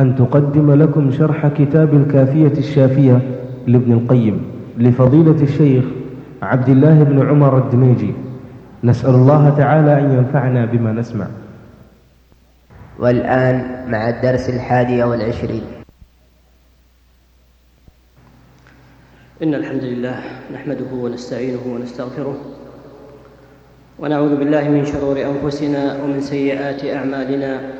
أن تقدم لكم شرح كتاب الكافية الشافية لابن القيم لفضيلة الشيخ عبد الله بن عمر الدميجي. نسأل الله تعالى أن ينفعنا بما نسمع. والآن مع الدرس الحادي والعشرين. إن الحمد لله نحمده ونستعينه ونستغفره ونعوذ بالله من شرور أنفسنا ومن سيئات أعمالنا.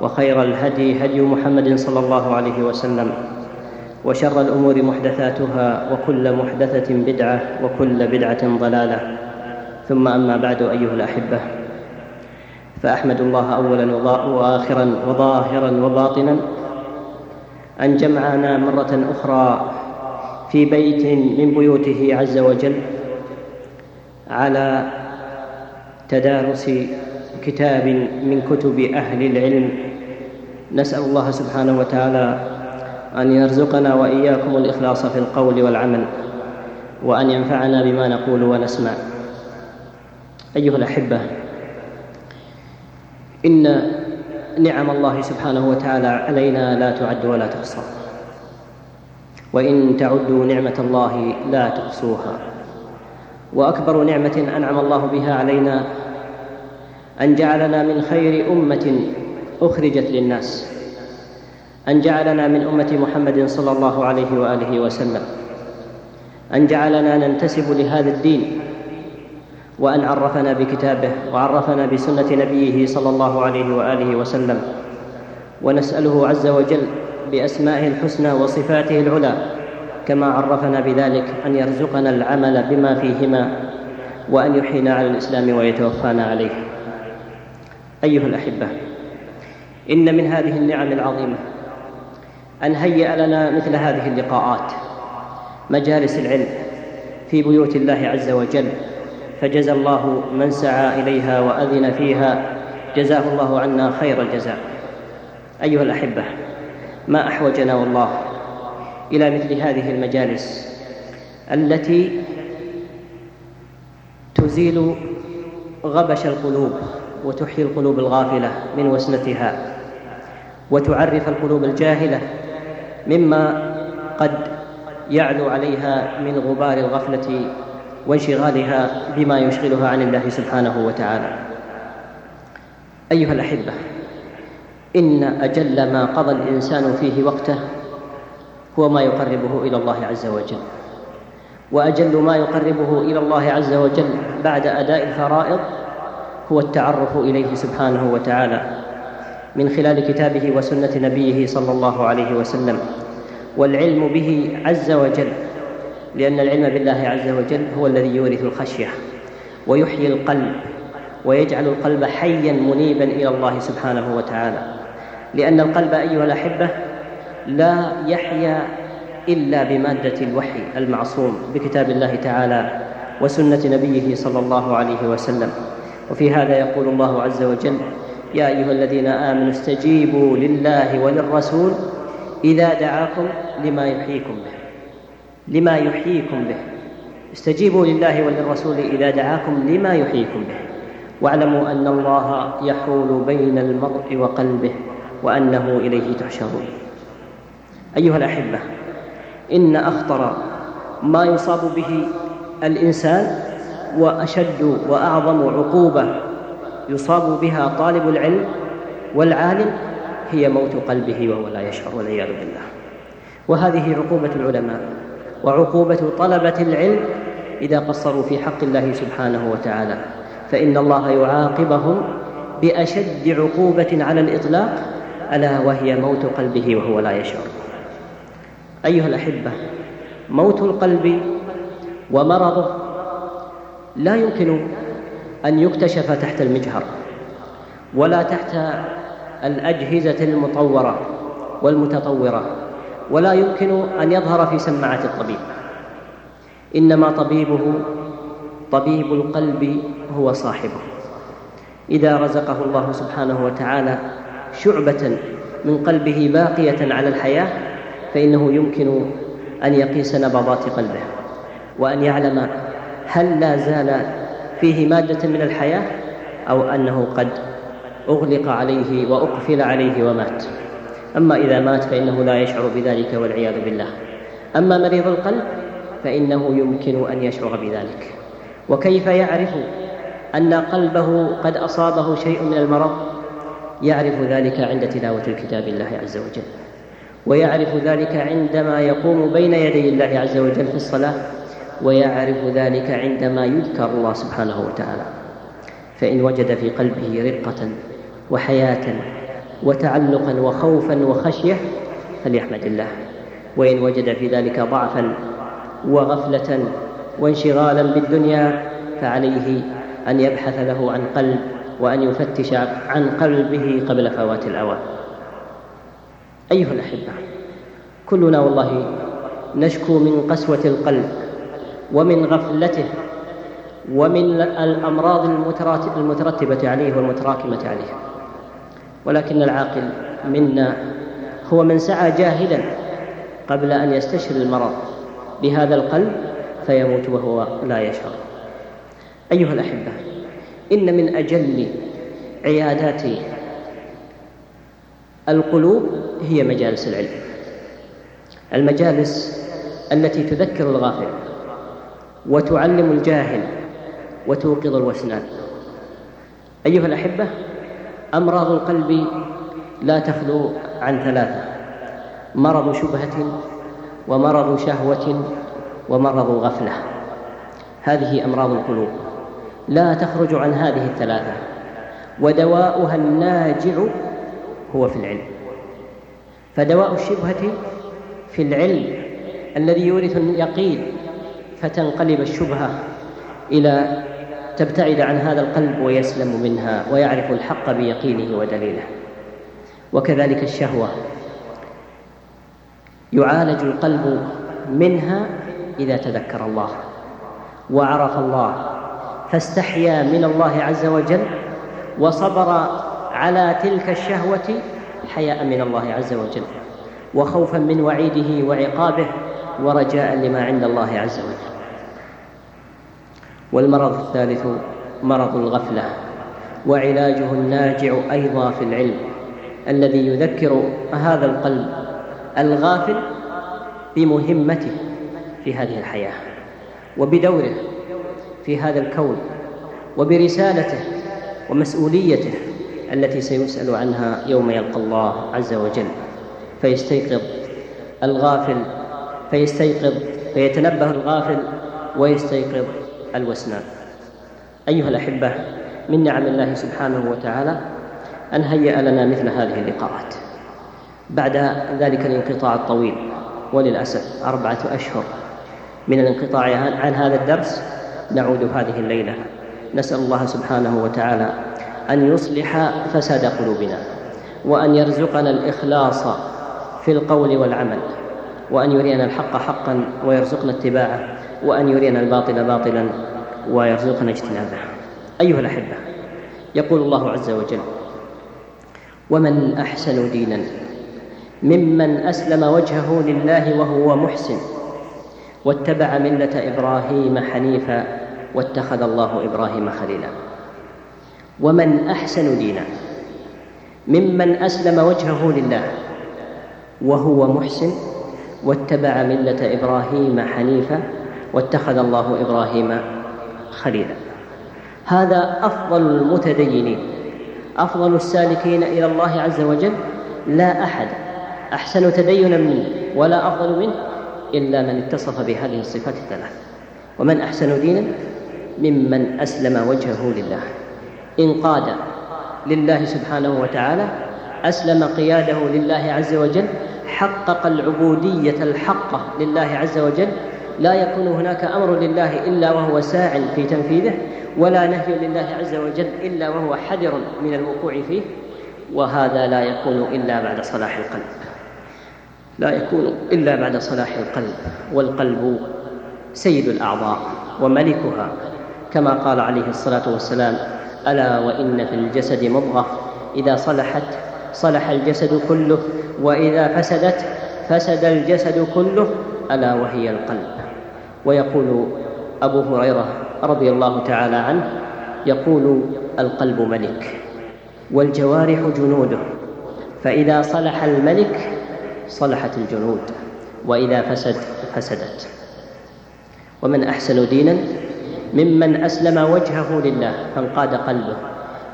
وخير الهدي هدي محمد صلى الله عليه وسلم وشر الأمور محدثاتها وكل محدثة بدعة وكل بدعة ضلالة. ثم أما بعد أيها الأحبة فأحمد الله اولا واخرا وظاهرا وباطنا أن جمعنا مرة أخرى في بيت من بيوته عز وجل على تدارس كتاب من كتب أهل العلم نسأل الله سبحانه وتعالى أن يرزقنا وإياكم الإخلاص في القول والعمل وأن ينفعنا بما نقول ونسمع. أيها الأحبة إن نعم الله سبحانه وتعالى علينا لا تعد ولا تحصى وإن تعدوا نعمة الله لا تحصوها. وأكبر نعمة أنعم الله بها علينا أن جعلنا من خير أمة أخرجت للناس أن جعلنا من أمة محمد صلى الله عليه وآله وسلم أن جعلنا ننتسب لهذا الدين وأن عرفنا بكتابه وعرفنا بسنة نبيه صلى الله عليه وآله وسلم ونسأله عز وجل بأسمائه الحسنى وصفاته العلى كما عرفنا بذلك أن يرزقنا العمل بما فيهما وأن يحيينا على الإسلام ويتوفانا عليه. أيها الأحبة إن من هذه النعم العظيمة أن هيأ لنا مثل هذه اللقاءات مجالس العلم في بيوت الله عز وجل فجزى الله من سعى إليها وأذن فيها جزاه الله عنا خير الجزاء. أيها الأحبة ما أحوجنا والله إلى مثل هذه المجالس التي تزيل غبش القلوب وتحيي القلوب الغافلة من وسنتها. وتعرف القلوب الجاهلة مما قد يعلو عليها من غبار الغفلة وانشغالها بما يشغلها عن الله سبحانه وتعالى. أيها الأحبة إن أجل ما قضى الإنسان فيه وقته هو ما يقربه إلى الله عز وجل. وأجل ما يقربه إلى الله عز وجل بعد أداء الفرائض هو التعرف إليه سبحانه وتعالى. من خلال كتابه وسنة نبيه صلى الله عليه وسلم. والعلم به عز وجل لأن العلم بالله عز وجل هو الذي يورث الخشية ويحيي القلب ويجعل القلب حيا منيبا إلى الله سبحانه وتعالى. لأن القلب أيها الأحبة لا يحيا إلا بمادة الوحي المعصوم بكتاب الله تعالى وسنة نبيه صلى الله عليه وسلم. وفي هذا يقول الله عز وجل يا أيها الذين آمنوا استجيبوا لله وللرسول إذا دعاكم لما يحييكم به. لما يحييكم به. استجيبوا لله وللرسول إذا دعاكم لما يحييكم به. واعلموا أن الله يحول بين المرء وقلبه وأنه إليه تحشرون. أيها الأحبة إن أخطر ما يصاب به الإنسان وأشد وأعظم عقوبة يصاب بها طالب العلم والعالم هي موت قلبه وهو لا يشعر والعياذ بالله. وهذه عقوبة العلماء وعقوبة طلبة العلم إذا قصروا في حق الله سبحانه وتعالى. فإن الله يعاقبهم بأشد عقوبة على الإطلاق ألا وهي موت قلبه وهو لا يشعر. أيها الأحبة موت القلب ومرضه لا يمكن أن يكتشف تحت المجهر ولا تحت الأجهزة المطورة والمتطورة ولا يمكن أن يظهر في سماعة الطبيب. إنما طبيبه طبيب القلب هو صاحبه. إذا رزقه الله سبحانه وتعالى شعبة من قلبه باقية على الحياة فإنه يمكن أن يقيس نبضات قلبه وأن يعلم هل لا زال فيه مادة من الحياة أو أنه قد أغلق عليه وأقفل عليه ومات. أما إذا مات فإنه لا يشعر بذلك والعياذ بالله. أما مريض القلب فإنه يمكن أن يشعر بذلك. وكيف يعرف أن قلبه قد أصابه شيء من المرض؟ يعرف ذلك عند تلاوة الكتاب الله عز وجل. ويعرف ذلك عندما يقوم بين يدي الله عز وجل في الصلاة ويعرف ذلك عندما يذكر الله سبحانه وتعالى. فإن وجد في قلبه رقة وحياة وتعلقا وخوفا وخشية فليحمد الله. وإن وجد في ذلك ضعفا وغفلة وانشغالا بالدنيا فعليه أن يبحث له عن قلب وأن يفتش عن قلبه قبل فوات الأوان. أيها الأحبة كلنا والله نشكو من قسوة القلب ومن غفلته ومن الأمراض المترتبة عليه والمتراكمة عليه. ولكن العاقل منا هو من سعى جاهلا قبل أن يستشر المرض بهذا القلب فيموت وهو لا يشعر. أيها الأحبة إن من أجل عيادات القلوب هي مجالس العلم. المجالس التي تذكر الغافل. وتعلم الجاهل وتوقظ الوسنان. أيها الأحبة أمراض القلب لا تخلو عن ثلاثة مرض شبهة ومرض شهوة ومرض غفلة. هذه أمراض القلوب. لا تخرج عن هذه الثلاثة ودواؤها الناجع هو في العلم. فدواء الشبهة في العلم الذي يورث اليقين فتنقلب الشبهة إلى تبتعد عن هذا القلب ويسلم منها ويعرف الحق بيقينه ودليله. وكذلك الشهوة. يعالج القلب منها إذا تذكر الله وعرف الله. فاستحيا من الله عز وجل وصبر على تلك الشهوة حياء من الله عز وجل. وخوفا من وعيده وعقابه ورجاء لما عند الله عز وجل. والمرض الثالث مرض الغفلة وعلاجه الناجع أيضا في العلم الذي يذكر هذا القلب الغافل بمهمته في هذه الحياة وبدوره في هذا الكون وبرسالته ومسؤوليته التي سيسأل عنها يوم يلقى الله عز وجل. فيستيقظ الغافل فيستيقظ فيتنبه الغافل ويستيقظ الوسنان أيها الأحبة من نعم الله سبحانه وتعالى أن هيأ لنا مثل هذه اللقاءات. بعد ذلك الانقطاع الطويل وللأسف أربعة أشهر من الانقطاع عن هذا الدرس نعود هذه الليلة. نسأل الله سبحانه وتعالى أن يصلح فساد قلوبنا وأن يرزقنا الإخلاص في القول والعمل وأن يرينا الحق حقا ويرزقنا اتباعه. وأن يرينا الباطل باطلا ويرزقنا اجتنابه. أيها الأحبة يقول الله عز وجل ومن أحسن دينا ممن أسلم وجهه لله وهو محسن واتبع ملة إبراهيم حنيفا واتخذ الله إبراهيم خليلا. ومن أحسن دينا ممن أسلم وجهه لله وهو محسن واتبع ملة إبراهيم حنيفا واتخذ الله إبراهيم خليلا. هذا أفضل المتدينين أفضل السالكين إلى الله عز وجل. لا أحد أحسن تدينا منه ولا أفضل منه إلا من اتصف بهذه الصفات الثلاث. ومن أحسن دينا؟ ممن أسلم وجهه لله. انقاد لله سبحانه وتعالى أسلم قياده لله عز وجل حقق العبودية الحقة لله عز وجل لا يكون هناك أمر لله إلا وهو ساع في تنفيذه ولا نهي لله عز وجل إلا وهو حذر من الوقوع فيه وهذا لا يكون إلا بعد صلاح القلب. لا يكون إلا بعد صلاح القلب والقلب سيد الأعضاء وملكها. كما قال عليه الصلاة والسلام ألا وإن في الجسد مضغة إذا صلحت صلح الجسد كله وإذا فسدت فسد الجسد كله ألا وهي القلب. ويقول أبو هريرة رضي الله تعالى عنه يقول القلب ملك والجوارح جنوده. فإذا صلح الملك صلحت الجنود وإذا فسد فسدت. ومن أحسن دينا ممن أسلم وجهه لله فانقاد قلبه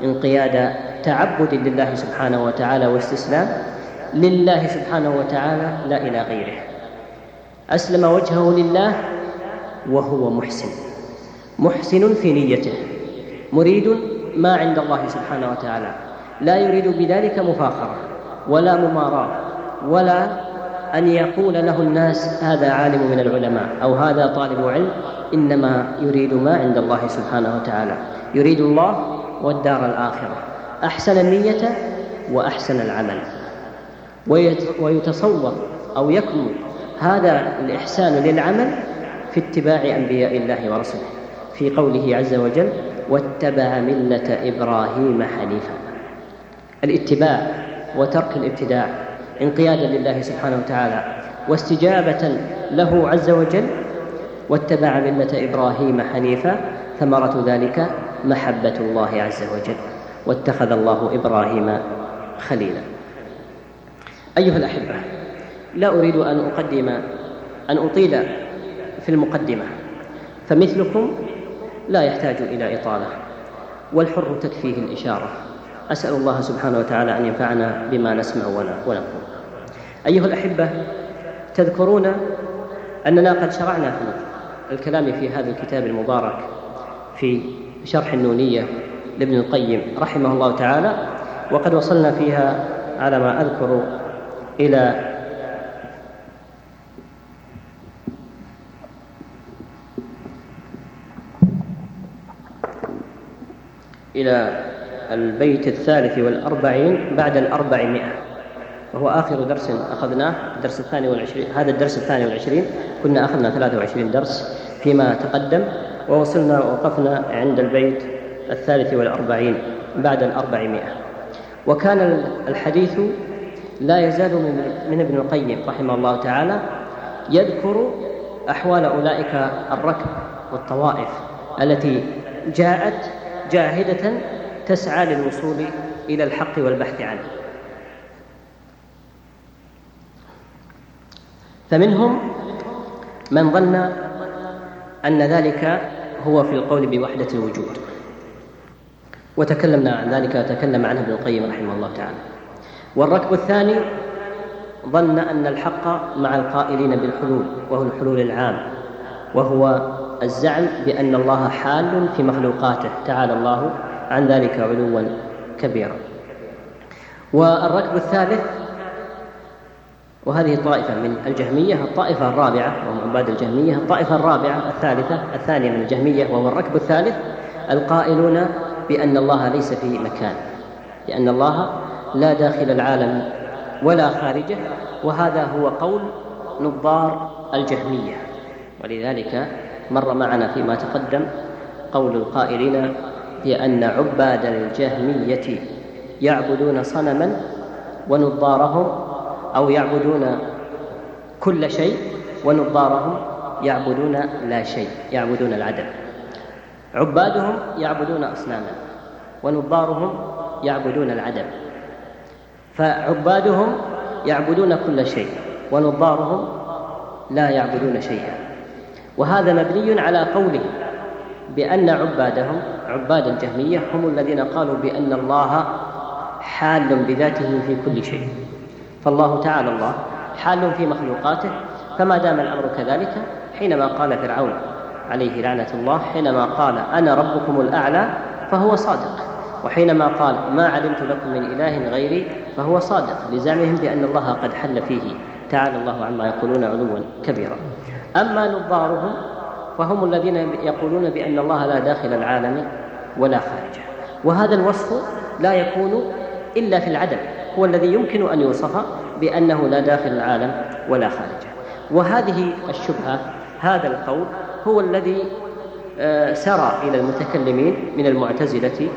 انقياد تعبد لله سبحانه وتعالى واستسلام لله سبحانه وتعالى لا إلى غيره. أسلم وجهه لله وهو محسن. محسن في نيته. مريد ما عند الله سبحانه وتعالى. لا يريد بذلك مفاخرة ولا مماراة ولا أن يقول له الناس هذا عالم من العلماء أو هذا طالب علم. إنما يريد ما عند الله سبحانه وتعالى. يريد الله والدار الآخرة. أحسن النية وأحسن العمل. ويتصور أو يكمل هذا الإحسان للعمل في اتباع أنبياء الله ورسله في قوله عز وجل واتبع ملة إبراهيم حنيفا الاتباع وترك الابتداع انقيادا لله سبحانه وتعالى واستجابة له عز وجل واتبع ملة إبراهيم حنيفا ثمرة ذلك محبة الله عز وجل واتخذ الله إبراهيم خليلا. أيها الأحبة لا أريد أن أقدم أن أطيل في المقدمة فمثلكم لا يحتاج إلى إطالة والحر تكفيه الإشارة. أسأل الله سبحانه وتعالى أن ينفعنا بما نسمع ونقول. أيها الأحبة تذكرون أننا قد شرعنا في الكلام في هذا الكتاب المبارك في شرح النونية لابن القيم رحمه الله تعالى وقد وصلنا فيها على ما أذكر إلى إلى البيت الثالث والأربعين بعد الأربعمائة وهو آخر درس أخذناه الدرس الثاني والعشرين هذا الدرس الثاني والعشرين كنا أخذنا ثلاثة وعشرين درس فيما تقدم ووصلنا ووقفنا عند البيت الثالث والأربعين بعد الأربعمائة. وكان الحديث لا يزال من ابن القيم رحمه الله تعالى يذكر أحوال أولئك الركب والطوائف التي جاءت جاهدة تسعى للوصول إلى الحق والبحث عنه. فمنهم من ظن أن ذلك هو في القول بوحدة الوجود. وتكلمنا عن ذلك تكلم عنه ابن القيم رحمه الله تعالى. والركب الثاني ظن أن الحق مع القائلين بالحلول وهو الحلول العام وهو الزعم بأن الله حال في مخلوقاته. تعالى الله عن ذلك علوا كبيرا. والركب الثالث وهذه طائفة من الجهمية الطائفة الرابعة وهم عباد الجهمية الطائفة الرابعة الثالثة الثانية من الجهمية وهو الركب الثالث القائلون بأن الله ليس في مكان لأن الله لا داخل العالم ولا خارجه وهذا هو قول نظار الجهمية. ولذلك مر معنا فيما تقدم قول القائلين بأن عباد الجهمية يعبدون صنما ونظارهم أو يعبدون كل شيء ونظارهم يعبدون لا شيء يعبدون العدم. عبادهم يعبدون أصناما ونظارهم يعبدون العدم. فعبادهم يعبدون كل شيء ونظارهم لا يعبدون شيئا. وهذا مبني على قوله بأن عبادهم عباد الجهمية هم الذين قالوا بأن الله حال بذاته في كل شيء. فالله تعالى الله حال في مخلوقاته فما دام الأمر كذلك حينما قال فرعون عليه لعنة الله حينما قال أنا ربكم الأعلى فهو صادق. وحينما قال ما علمت لكم من إله غيري فهو صادق لزعمهم بأن الله قد حل فيه. تعالى الله عما يقولون علوا كبيرا. أما نظارهم فهم الذين يقولون بأن الله لا داخل العالم ولا خارجه وهذا الوصف لا يكون إلا في العدم هو الذي يمكن أن يوصف بأنه لا داخل العالم ولا خارجه وهذه الشبهة هذا القول هو الذي آه، سرى إلى المتكلمين من المعتزلة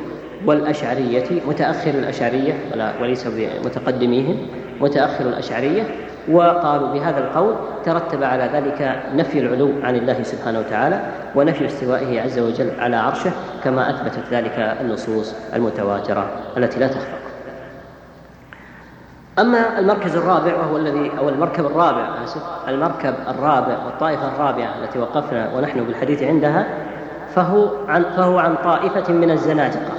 والأشعرية متأخر الأشعرية وليس بمتقدميهم متأخر الأشعرية وقالوا بهذا القول ترتب على ذلك نفي العلو عن الله سبحانه وتعالى ونفي استوائه عز وجل على عرشه كما أثبتت ذلك النصوص المتواترة التي لا تخفى. أما المركز الرابع وهو الذي أو المركب الرابع أسف المركب الرابع والطائفة الرابعة التي وقفنا ونحن بالحديث عندها فهو عن فهو عن طائفة من الزنادقة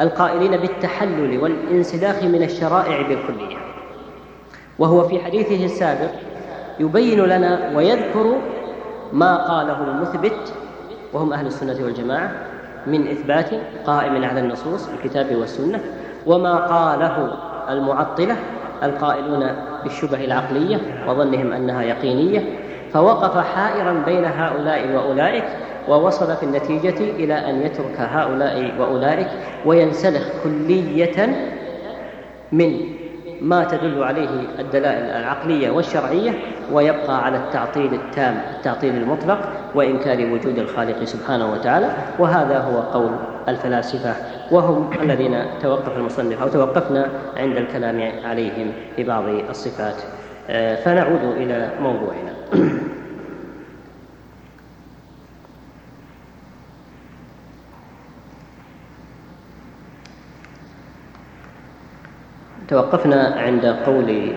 القائلين بالتحلل والانسلاخ من الشرائع بالكلية وهو في حديثه السابق يبين لنا ويذكر ما قاله المثبت وهم أهل السنة والجماعة من إثبات قائم على النصوص الكتاب والسنة وما قاله المعطلة القائلون بالشبه العقلية وظنهم أنها يقينية فوقف حائرا بين هؤلاء وأولئك ووصل في النتيجة إلى أن يترك هؤلاء وأولئك وينسلخ كلية من ما تدل عليه الدلائل العقلية والشرعية ويبقى على التعطيل التام التعطيل المطلق وإنكار وجود الخالق سبحانه وتعالى. وهذا هو قول الفلاسفة وهم الذين توقف المصنف أو توقفنا عند الكلام عليهم في بعض الصفات. آه، فنعود إلى موضوعنا. توقفنا عند قول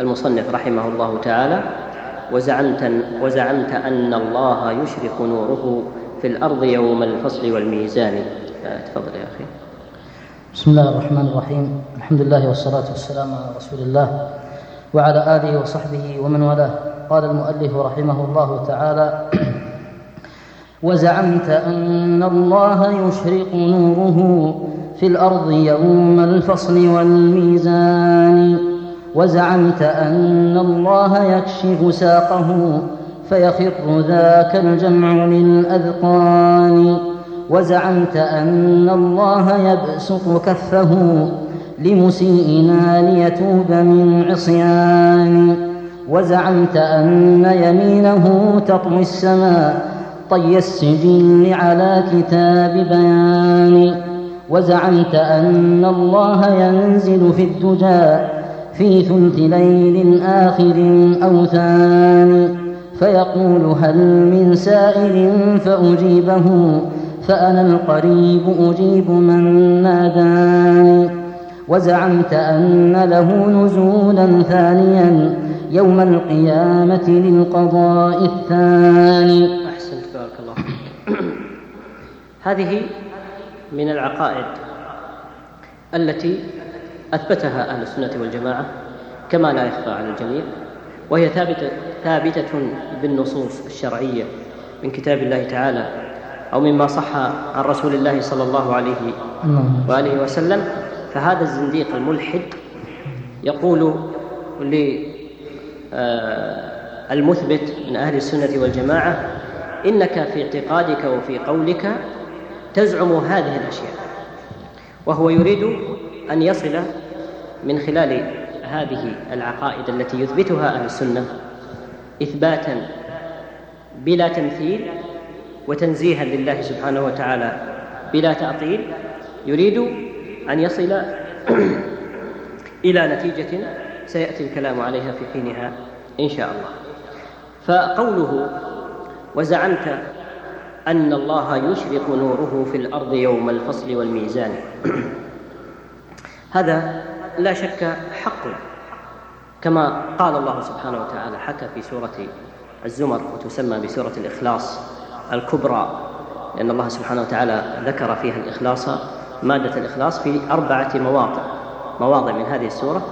المصنف رحمه الله تعالى وزعمت وزعمت أن الله يشرق نوره في الأرض يوم الفصل والميزان. تفضل يا أخي. بسم الله الرحمن الرحيم. الحمد لله والصلاة والسلام على رسول الله وعلى آله وصحبه ومن والاه. قال المؤلف رحمه الله تعالى وزعمت أن الله يشرق نوره في الأرض يوم الفصل والميزان. وزعمت أن الله يكشف ساقه فيخر ذاك الجمع للأذقان. وزعمت أن الله يبسط كفه لمسيئنا ليتوب من عصيان. وزعمت أن يمينه تطوي السماء طي السجل على كتاب بيان. وزعمت أن الله ينزل في الدجى في ثلث ليل آخر أو ثاني. فيقول هل من سائل فأجيبه فأنا القريب أجيب من ناداني. وزعمت أن له نزولا ثانيا يوم القيامة للقضاء الثاني. هذه من العقائد التي أثبتها أهل السنة والجماعة كما لا يخفى على الجميع وهي ثابتة ثابتة بالنصوص الشرعية من كتاب الله تعالى أو مما صح عن رسول الله صلى الله عليه وآله وسلم. فهذا الزنديق الملحد يقول للمثبت من أهل السنة والجماعة إنك في اعتقادك وفي قولك تزعم هذه الأشياء. وهو يريد أن يصل من خلال هذه العقائد التي يثبتها أهل السنة إثباتا بلا تمثيل وتنزيها لله سبحانه وتعالى بلا تعطيل يريد أن يصل إلى نتيجة سيأتي الكلام عليها في حينها إن شاء الله. فقوله وزعمت أن الله يشرق نوره في الأرض يوم الفصل والميزان. هذا لا شك حق كما قال الله سبحانه وتعالى حكى في سورة الزمر وتسمى بسورة الإخلاص الكبرى لأن الله سبحانه وتعالى ذكر فيها الإخلاص مادة الإخلاص في أربعة مواضع مواضع من هذه السورة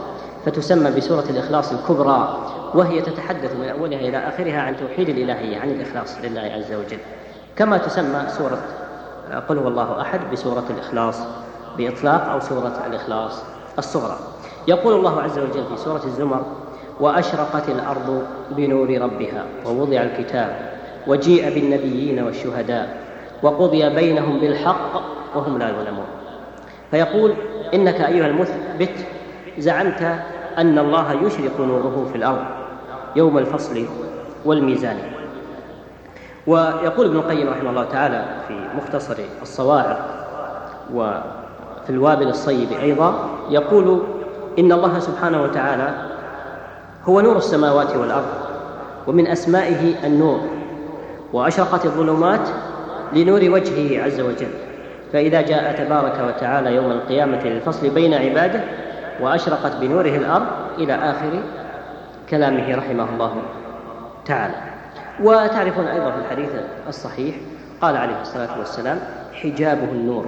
فتسمى بسورة الإخلاص الكبرى. وهي تتحدث من أولها إلى آخرها عن توحيد الإلهية عن الإخلاص لله عز وجل. كما تسمى سورة قل هو الله أحد بسورة الإخلاص بإطلاق أو سورة الإخلاص الصغرى. يقول الله عز وجل في سورة الزمر وأشرقت الأرض بنور ربها ووضع الكتاب وجيء بالنبيين والشهداء وقضي بينهم بالحق وهم لا يظلمون فيقول إنك أيها المثبت زعمت أن الله يشرق نوره في الأرض يوم الفصل والميزان. ويقول ابن القيم رحمه الله تعالى في مختصر الصواعق وفي الوابل الصيب أيضا يقول إن الله سبحانه وتعالى هو نور السماوات والأرض ومن أسمائه النور وأشرقت الظلمات لنور وجهه عز وجل. فإذا جاء تبارك وتعالى يوم القيامة للفصل بين عباده وأشرقت بنوره الأرض إلى آخر كلامه رحمه الله تعالى. وتعرفون أيضا في الحديث الصحيح قال عليه الصلاة والسلام حجابه النور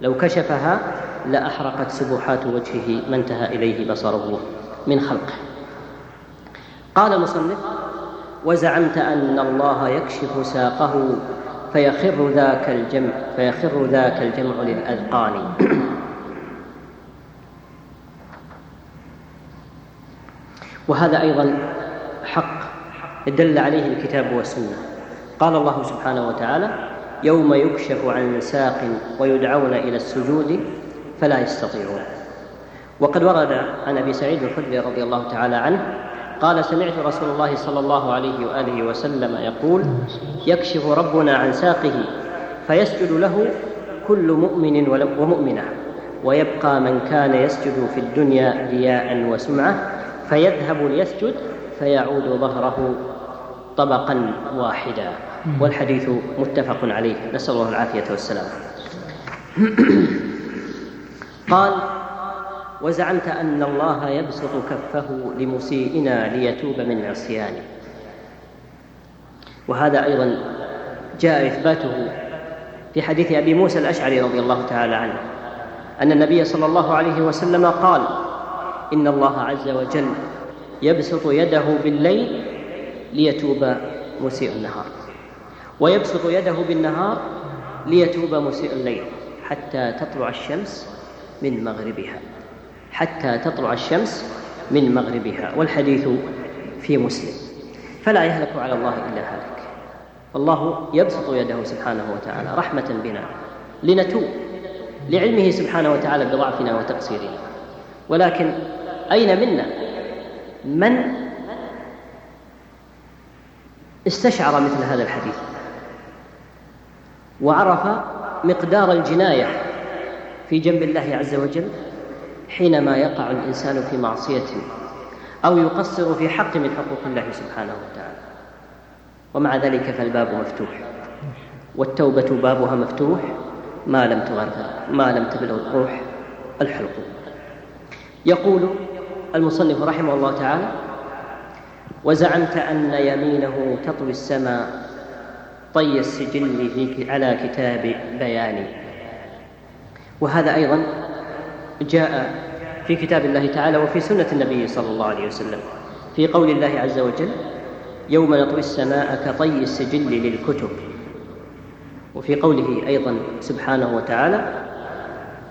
لو كشفها لأحرقت سبحات وجهه ما انتهى إليه بصره من خلقه. قال المصنف وزعمت أن الله يكشف ساقه فيخر ذاك الجمع فيخر ذاك الجمع للأذقان. وهذا أيضا حق دل عليه الكتاب والسنة. قال الله سبحانه وتعالى يوم يكشف عن ساق ويدعون إلى السجود فلا يستطيعون. وقد ورد عن أبي سعيد الخدري رضي الله تعالى عنه قال سمعت رسول الله صلى الله عليه وآله وسلم يقول يكشف ربنا عن ساقه فيسجد له كل مؤمن ومؤمنة ويبقى من كان يسجد في الدنيا رياء وسمعة فيذهب ليسجد فيعود ظهره طبقا واحدا. والحديث متفق عليه. نسأل الله العافية والسلامه قال وزعمت أن الله يبسط كفه لمسيئنا ليتوب من عصيانه. وهذا أيضا جاء إثباته في حديث أبي موسى الأشعري رضي الله تعالى عنه. أن النبي صلى الله عليه وسلم قال إن الله عز وجل يبسط يده بالليل ليتوب مسيء النهار. ويبسط يده بالنهار ليتوب مسيء الليل حتى تطلع الشمس من مغربها. حتى تطلع الشمس من مغربها. والحديث في مسلم. فلا يهلك على الله إلا هلك. والله يبسط يده سبحانه وتعالى رحمة بنا لنتوب لعلمه سبحانه وتعالى بضعفنا وتقصيرنا ولكن أين منا؟ من استشعر مثل هذا الحديث وعرف مقدار الجناية في جنب الله عز وجل حينما يقع الإنسان في معصية أو يقصر في حق من حقوق الله سبحانه وتعالى. ومع ذلك فالباب مفتوح. والتوبة بابها مفتوح. ما لم تغرغر ما لم تبلغ الروح الحلقوم. يقول المصنف رحمه الله تعالى وزعمت أن يمينه تطوي السماء طي السجل في على كتاب بيان وهذا أيضا جاء في كتاب الله تعالى وفي سنة النبي صلى الله عليه وسلم في قول الله عز وجل يوم نطوي السماء كطي السجل للكتب. وفي قوله أيضا سبحانه وتعالى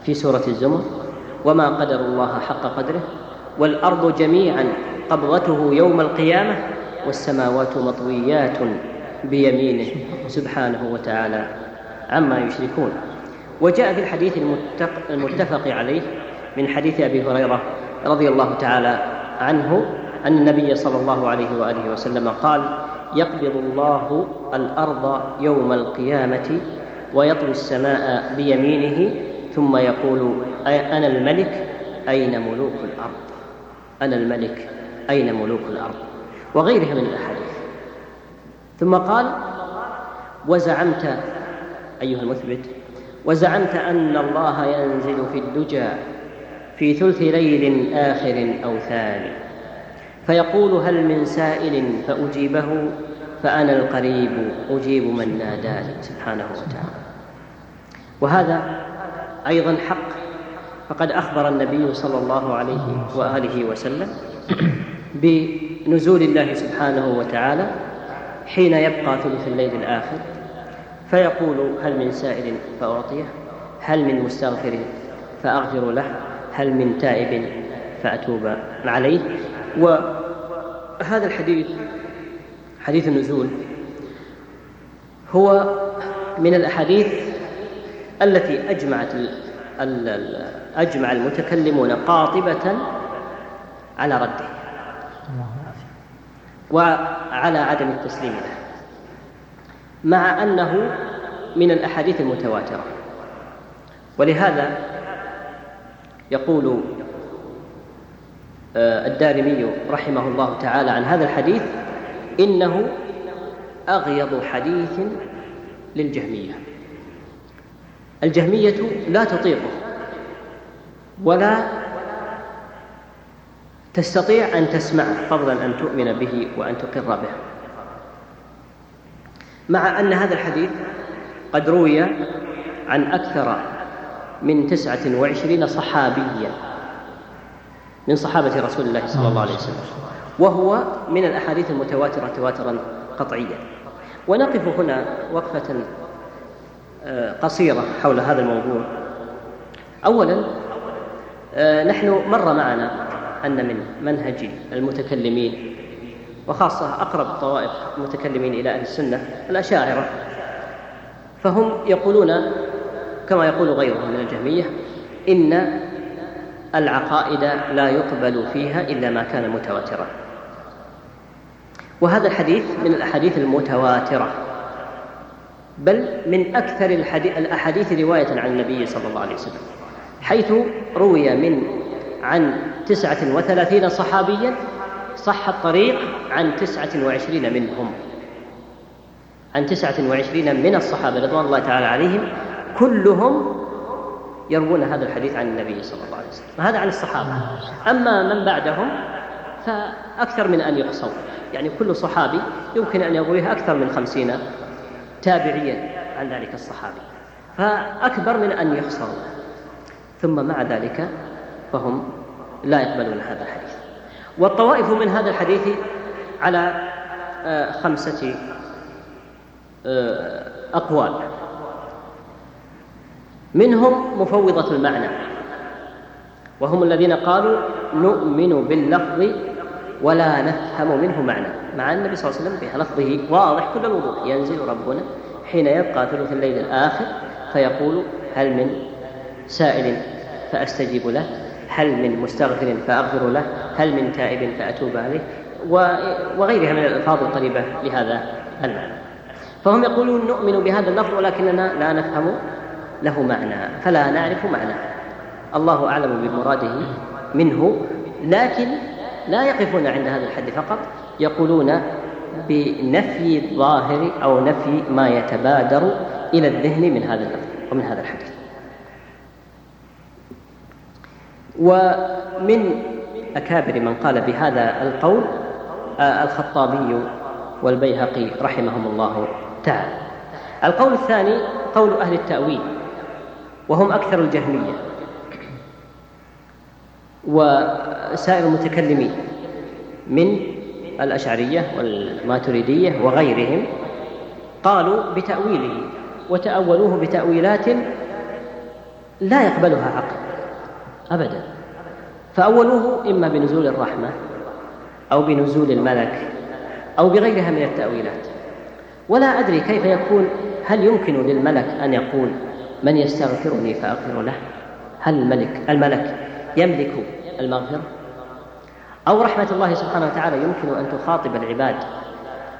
في سورة الزمر وما قدر الله حق قدره والأرض جميعا قبضته يوم القيامة والسماوات مطويات بيمينه سبحانه وتعالى عما يشركون. وجاء في الحديث المتفق عليه من حديث أبي هريرة رضي الله تعالى عنه أن النبي صلى الله عليه وآله وسلم قال يقبض الله الأرض يوم القيامة ويطوي السماء بيمينه ثم يقول أنا الملك؟ أين ملوك الأرض؟ أنا الملك أين ملوك الأرض؟ وغيرها من الأحاديث. ثم قال وزعمت أيها المثبت وزعمت أن الله ينزل في الدجى في ثلث ليل آخر أو ثاني. فيقول هل من سائل فأجيبه؟ فأنا القريب أجيب من ناداني. سبحانه وتعالى. وهذا أيضا حق فقد أخبر النبي صلى الله عليه وآله وسلم بنزول الله سبحانه وتعالى حين يبقى ثلث الليل الآخر فيقول هل من سائل فأعطيه هل من مستغفر فأغفر له هل من تائب فأتوب عليه. وهذا الحديث حديث النزول هو من الأحاديث التي أجمعت أجمع المتكلمون قاطبة على رده وعلى عدم التسليم له مع أنه من الأحاديث المتواترة. ولهذا يقول آه، الدارمي رحمه الله تعالى عن هذا الحديث إنه أغيض حديث للجهمية. الجهمية لا تطيقه ولا تستطيع أن تسمعه فضلا أن تؤمن به وأن تقر به. مع أن هذا الحديث قد روي عن أكثر من تسعة وعشرين صحابيا من صحابة رسول الله صلى الله عليه وسلم وهو من الأحاديث المتواترة تواترا قطعيا ونقف هنا وقفة قصيرة حول هذا الموضوع. أولا آه، نحن مر معنا أن من منهج المتكلمين وخاصة أقرب الطوائف المتكلمين إلى أهل السنة الأشاعرة. فهم يقولون كما يقول غيرهم من الجهمية إن العقائد لا يقبل فيها إلا ما كان متواترا. وهذا الحديث من الأحاديث المتواترة. بل من أكثر الأحاديث رواية عن النبي صلى الله عليه وسلم حيث روي من عن تسعة وثلاثين صحابيا صح الطريق عن تسعة وعشرين منهم. عن تسعة وعشرين من الصحابة رضوان الله تعالى عليهم كلهم يروون هذا الحديث عن النبي صلى الله عليه وسلم. وهذا عن الصحابة. أما من بعدهم فأكثر من أن يحصوا. يعني كل صحابي يمكن أن يرويه أكثر من خمسين تابعيا عن ذلك الصحابي. فأكبر من أن يحصروا ثم مع ذلك فهم لا يقبلون هذا الحديث. والطوائف من هذا الحديث على آه، خمسة آه، أقوال. منهم مفوضة المعنى. وهم الذين قالوا نؤمن باللفظ ولا نفهم منه معنى. مع النبي صلى الله عليه وسلم لفظه واضح كل الوضوح. ينزل ربنا حين يبقى ثلث الليل الآخر فيقول هل من سائل فأستجيب له؟ هل من مستغفر فأغفر له؟ هل من تائب فأتوب عليه؟ وغيرها من الألفاظ القريبة لهذا المعنى. فهم يقولون نؤمن بهذا اللفظ ولكننا لا نفهم له معنى فلا نعرف معناه. الله أعلم بمراده منه لكن لا يقفون عند هذا الحد فقط. يقولون بنفي الظاهر أو نفي ما يتبادر إلى الذهن من هذا اللفظ ومن هذا الحديث. ومن أكابر من قال بهذا القول آه، الخطابي والبيهقي رحمهم الله تعالى. القول الثاني قول أهل التأويل وهم أكثر الجهمية. وسائر المتكلمين من الأشعرية والماتريدية وغيرهم قالوا بتأويله وتأولوه بتأويلات لا يقبلها عقل أبدا. فأولوه إما بنزول الرحمة أو بنزول الملك أو بغيرها من التأويلات. ولا أدري كيف يكون هل يمكن للملك أن يقول من يستغفرني فأغفر له؟ هل الملك الملك يملك المغفرة؟ أو رحمة الله سبحانه وتعالى يمكن أن تخاطب العباد.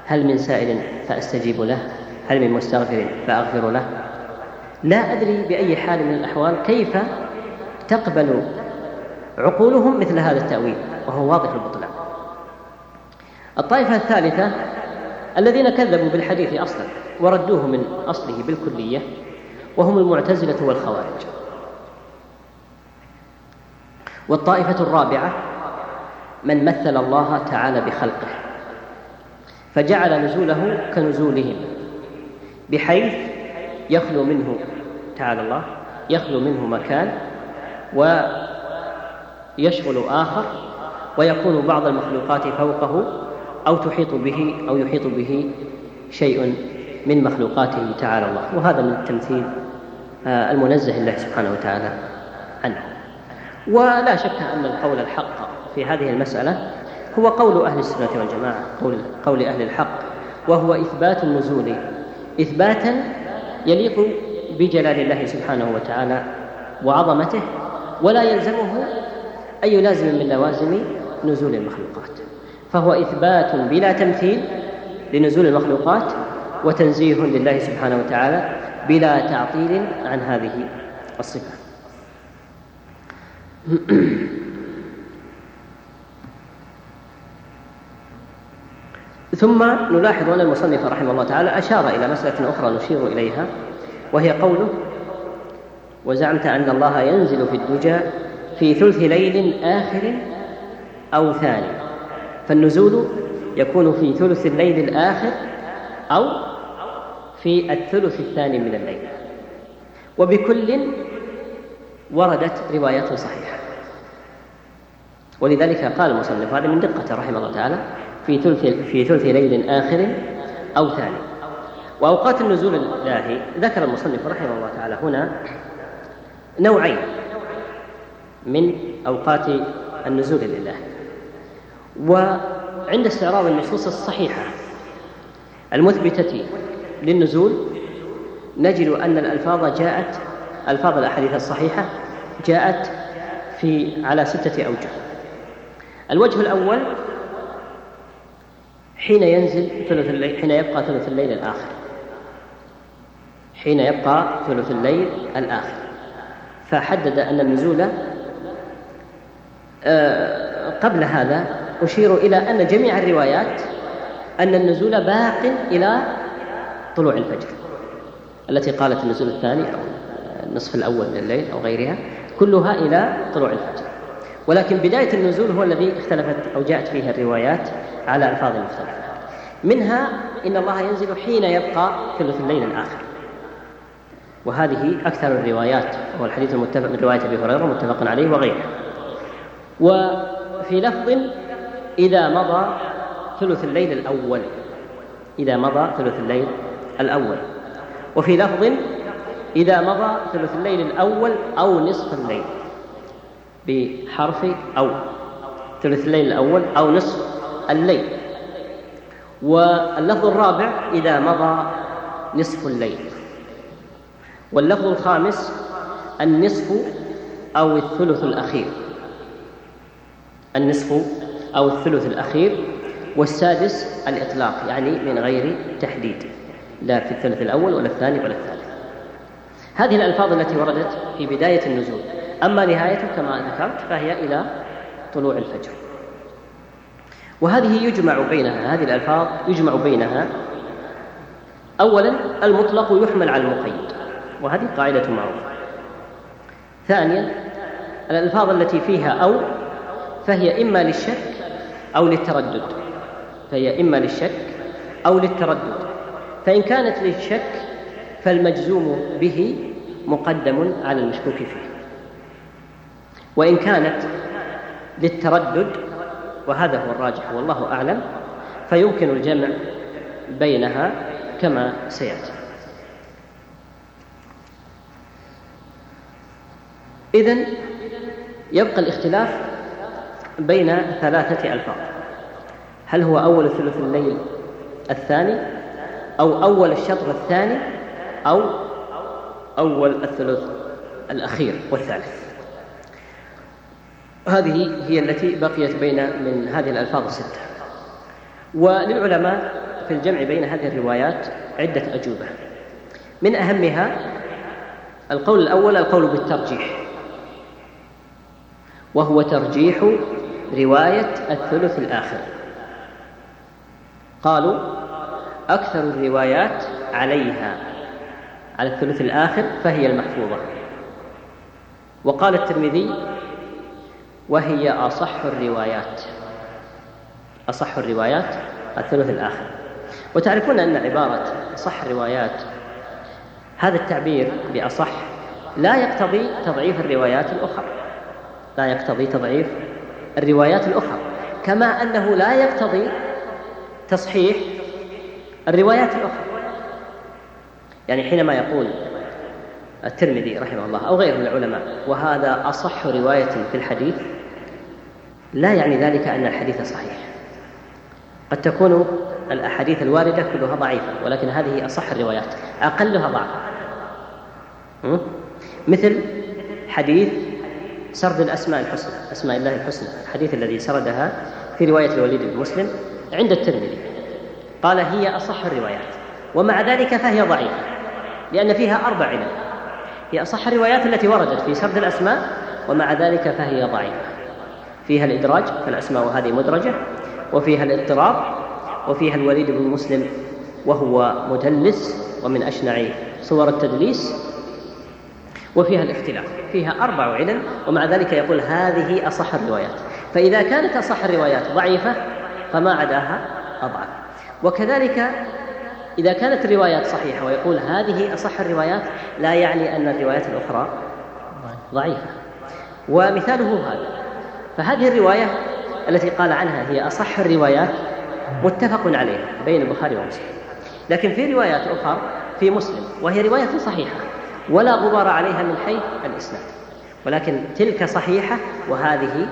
هل من سائل فأستجيب له؟ هل من مستغفر فأغفر له؟ لا أدري بأي حال من الأحوال كيف تقبل عقولهم مثل هذا التأويل وهو واضح البطلان الطائفة الثالثة الذين كذبوا بالحديث أصلا وردوه من أصله بالكلية وهم المعتزلة والخوارج. والطائفة الرابعة من مثل الله تعالى بخلقه فجعل نزوله كنزولهم بحيث يخلو منه تعالى الله يخلو منه مكان ويشغل آخر ويكون بعض المخلوقات فوقه أو تحيط به أو يحيط به شيء من مخلوقاته تعالى الله. وهذا من التمثيل آه، المنزه لله سبحانه وتعالى عنه. ولا شك أن القول الحق في هذه المسألة هو قول أهل السنة والجماعة قول, قول أهل الحق وهو إثبات النزول. إثباتا يليق بجلال الله سبحانه وتعالى وعظمته ولا يلزمه أي لازم من لوازم نزول المخلوقات. فهو إثبات بلا تمثيل لنزول المخلوقات وتنزيه لله سبحانه وتعالى بلا تعطيل عن هذه الصفة. ثم نلاحظ أن المصنف رحمه الله تعالى أشار إلى مسألة أخرى نشير إليها وهي قوله وزعمت أن الله ينزل في الدجى في ثلث ليل آخر أو ثاني فالنزول يكون في ثلث الليل الآخر أو في الثلث الثاني من الليل. وبكل وردت روايات صحيحة. ولذلك قال المصنف هذا من دقة رحمه الله تعالى في ثلث في ثلث ليل آخر أو ثاني. وأوقات النزول الله ذكر المصنف رحمه الله تعالى هنا نوعين من أوقات النزول لله. وعند استعراض النصوص الصحيحة المثبتة للنزول نجد أن الألفاظ جاءت ألفاظ الأحاديث الصحيحة جاءت في على ستة أوجه. الوجه الأول حين ينزل ثلث الليل حين يبقى ثلث الليل الآخر. حين يبقى ثلث الليل الآخر. فحدد أن النزول آه، قبل هذا أشير إلى أن جميع الروايات أن النزول باق إلى طلوع الفجر. التي قالت النزول الثاني أو النصف الأول من الليل أو غيرها كلها إلى طلوع الفجر. ولكن بداية النزول هو الذي اختلفت أو جاءت فيه الروايات على ألفاظ مختلفة. منها إن الله ينزل حين يبقى ثلث الليل الآخر. وهذه أكثر الروايات هو الحديث المتفق من رواية أبي هريرة متفق عليه وغيره. وفي لفظ إذا مضى ثلث الليل الأول. إذا مضى ثلث الليل الأول. وفي لفظ إذا مضى ثلث الليل الأول أو نصف الليل. بحرف أو. ثلث الليل الأول أو نصف الليل. واللفظ الرابع إذا مضى نصف الليل. واللفظ الخامس النصف أو الثلث الأخير. النصف أو الثلث الأخير. والسادس الإطلاق يعني من غير تحديد. لا في الثلث الأول ولا الثاني ولا الثالث. هذه الألفاظ التي وردت في بداية النزول. أما نهايته كما ذكرت فهي إلى طلوع الفجر. وهذه يجمع بينها هذه الألفاظ يجمع بينها. أولا المطلق يحمل على المقيد وهذه قاعدة معروفة. ثانيا الألفاظ التي فيها أو فهي إما للشك أو للتردد. فهي إما للشك أو للتردد. فإن كانت للشك فالمجزوم به مقدم على المشكوك فيه. وإن كانت للتردد وهذا هو الراجح والله أعلم فيمكن الجمع بينها كما سيأتي. إذن يبقى الاختلاف بين ثلاثة ألفاظ. هل هو أول ثلث الليل الثاني أو أول الشطر الثاني أو أول الثلث الأخير والثالث؟ هذه هي التي بقيت بين من هذه الألفاظ الستة. وللعلماء في الجمع بين هذه الروايات عدة أجوبة. من أهمها القول الأول القول بالترجيح. وهو ترجيح رواية الثلث الآخر. قالوا أكثر الروايات عليها. على الثلث الآخر فهي المحفوظة. وقال الترمذي وهي أصح الروايات. أصح الروايات الثلث الآخر. وتعرفون أن عبارة أصح الروايات هذا التعبير بأصح لا يقتضي تضعيف الروايات الأخرى. لا يقتضي تضعيف الروايات الأخرى. كما أنه لا يقتضي تصحيح الروايات الأخرى. يعني حينما يقول الترمذي رحمه الله أو غيره من العلماء وهذا أصح رواية في الحديث لا يعني ذلك أن الحديث صحيح. قد تكون الأحاديث الواردة كلها ضعيفة ولكن هذه أصح الروايات أقلها ضعفا مثل حديث سرد الأسماء الحسنى أسماء الله الحسنى الحديث الذي سردها في رواية الوليد بن مسلم عند الترمذي. قال هي أصح الروايات ومع ذلك فهي ضعيفة لأن فيها أربع علل. هي أصح الروايات التي وردت في سرد الأسماء ومع ذلك فهي ضعيفة. فيها الإدراج فالأسماء هذه مدرجة. وفيها الاضطراب وفيها الوليد بن مسلم وهو مدلس ومن أشنع صور التدليس. وفيها الاختلاف فيها أربع علل ومع ذلك يقول هذه أصح الروايات. فإذا كانت أصح الروايات ضعيفة فما عداها أضعف. وكذلك إذا كانت الروايات صحيحة ويقول هذه أصح الروايات لا يعني أن الروايات الأخرى ضعيفة. ومثاله هذا. فهذه الرواية التي قال عنها هي أصح الروايات متفق عليها بين البخاري ومسلم. لكن في روايات أخرى في مسلم وهي رواية صحيحة ولا غبار عليها من حيث الإسناد. ولكن تلك صحيحة وهذه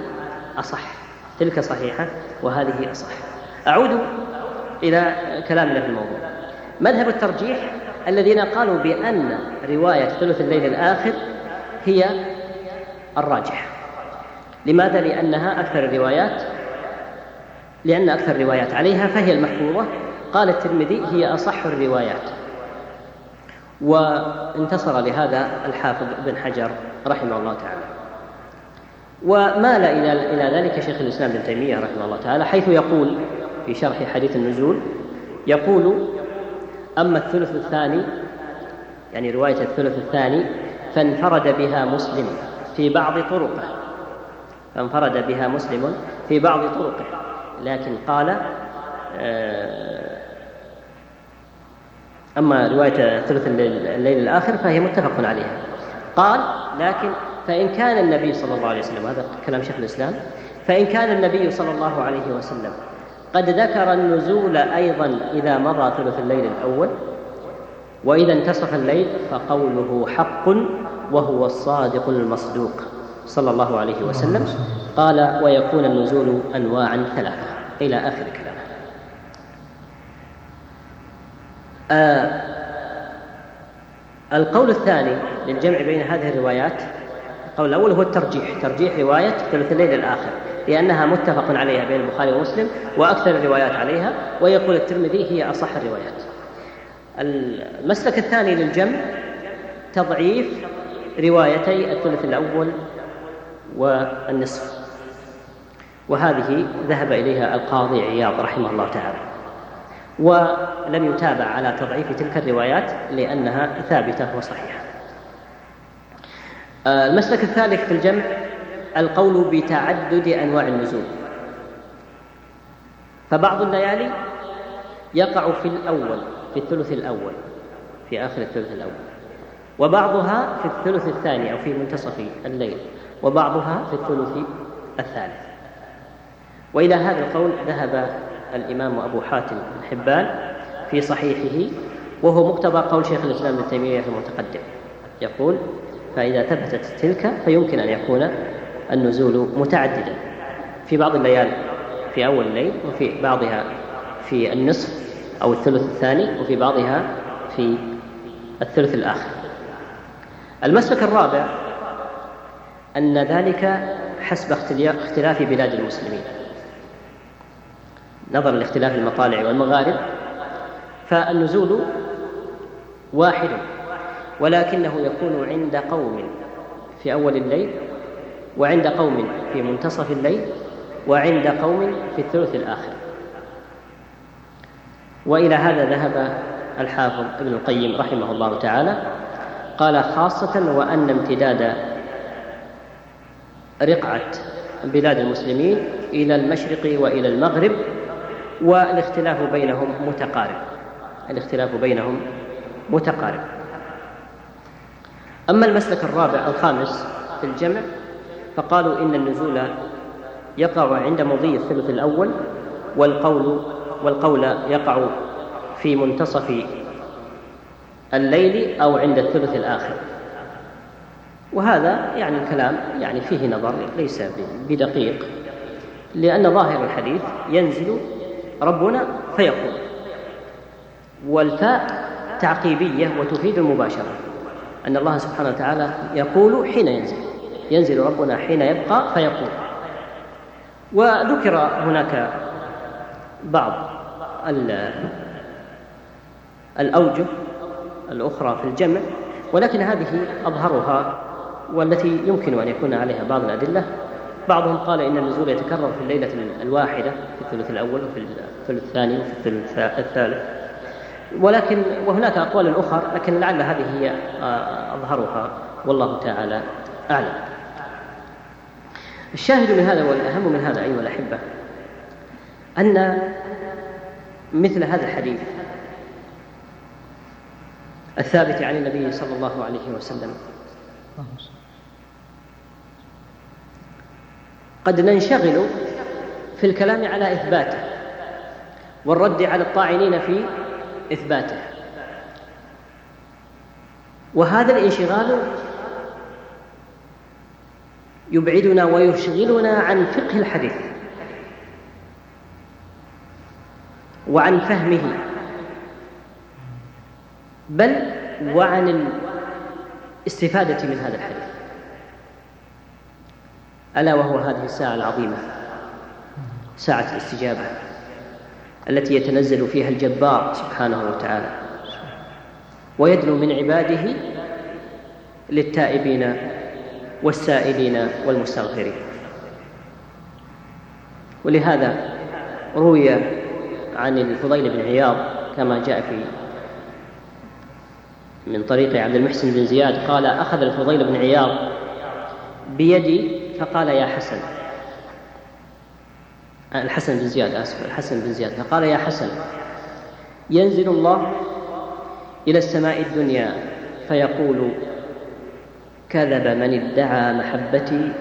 أصح تلك صحيحة وهذه أصح. أعود إلى كلامنا في الموضوع. مذهب الترجيح الذين قالوا بأن رواية ثلث الليل الآخر هي الراجح. لماذا؟ لأنها أكثر الروايات لأن أكثر الروايات عليها فهي المحفوظة. قال الترمذي هي أصح الروايات. وانتصر لهذا الحافظ بن حجر رحمه الله تعالى. ومال إلى إلى ذلك شيخ الإسلام ابن تيمية رحمه الله تعالى حيث يقول في شرح حديث النزول يقول أما الثلث الثاني يعني رواية الثلث الثاني فانفرد بها مسلم في بعض طرقه. فانفرد بها مسلم في بعض طرقه لكن قال آه أما رواية ثلث الليل الآخر فهي متفق عليها. قال لكن فإن كان النبي صلى الله عليه وسلم هذا كلام شيخ الإسلام فإن كان النبي صلى الله عليه وسلم قد ذكر النزول أيضا إذا مضى ثلث الليل الأول وإذا انتصف الليل فقوله حق وهو الصادق المصدوق. صلى الله عليه وسلم قال ويكون النزول أنواعا ثلاثة. إلى آخر كلامه آه القول الثاني للجمع بين هذه الروايات القول الأول هو الترجيح. ترجيح رواية ثلث الليل الآخر لأنها متفق عليها بين البخاري ومسلم وأكثر الروايات عليها ويقول الترمذي هي أصح الروايات. المسلك الثاني للجمع تضعيف روايتي الثلث الأول والنصف. وهذه ذهب إليها القاضي عياض رحمه الله تعالى ولم يتابع على تضعيف تلك الروايات لأنها ثابتة وصحيحة. آه، المسلك الثالث في الجمع القول بتعدد أنواع النزول. فبعض الليالي يقع في الأول في الثلث الأول في آخر الثلث الأول وبعضها في الثلث الثاني أو في منتصف الليل. وبعضها في الثلث الثالث. وإلى هذا القول ذهب الإمام أبو حاتم بن حبان في صحيحه وهو مقتضى قول شيخ الإسلام ابن تيمية في المتقدم. يقول فإذا ثبتت تلك فيمكن أن يكون النزول متعددا في بعض الليالي في أول الليل وفي بعضها في النصف أو الثلث الثاني وفي بعضها في الثلث الآخر. المسلك الرابع أن ذلك حسب اختلاف بلاد المسلمين. نظرا لاختلاف المطالع والمغارب فالنزول واحد ولكنه يكون عند قوم في أول الليل وعند قوم في منتصف الليل وعند قوم في الثلث الآخر. وإلى هذا ذهب الحافظ ابن القيم رحمه الله تعالى قال خاصة وأن امتداد رقعة بلاد المسلمين إلى المشرق وإلى المغرب والاختلاف بينهم متقارب. الاختلاف بينهم متقارب. أما المسلك الرابع الخامس في الجمع فقالوا إن النزول يقع عند مضي الثلث الأول والقول والقول يقع في منتصف الليل أو عند الثلث الآخر. وهذا يعني الكلام يعني فيه نظر ليس بدقيق لأن ظاهر الحديث ينزل ربنا فيقول والفاء تعقيبية وتفيد المباشرة أن الله سبحانه وتعالى يقول حين ينزل ينزل ربنا حين يبقى فيقول. وذكر هناك بعض الأوجه الأخرى في الجمع ولكن هذه أظهرها والتي يمكن أن يكون عليها بعض الأدلة. بعضهم قال إن النزول يتكرر في الليلة الواحدة في الثلث الأول وفي الثلث الثاني وفي الثلث الثالث. ولكن وهناك أقوال أخرى لكن لعل هذه هي آه، أظهرها. والله تعالى أعلم. الشاهد من هذا والأهم من هذا أيها الأحبة أن مثل هذا الحديث الثابت عن النبي صلى الله عليه وسلم. قد ننشغل في الكلام على إثباته والرد على الطاعنين في إثباته. وهذا الانشغال يبعدنا ويشغلنا عن فقه الحديث وعن فهمه بل وعن الاستفادة من هذا الحديث. ألا وهو هذه الساعة العظيمة ساعة الاستجابة التي يتنزل فيها الجبار سبحانه وتعالى ويدنو من عباده للتائبين والسائلين والمستغفرين. ولهذا روي عن الفضيل بن عياض كما جاء في من طريق عبد المحسن بن زياد قال أخذ الفضيل بن عياض بيدي فقال يا حسن. الحسن بن زياد آسف الحسن بن زياد. فقال يا حسن ينزل الله إلى السماء الدنيا فيقول كذب من ادعى محبتي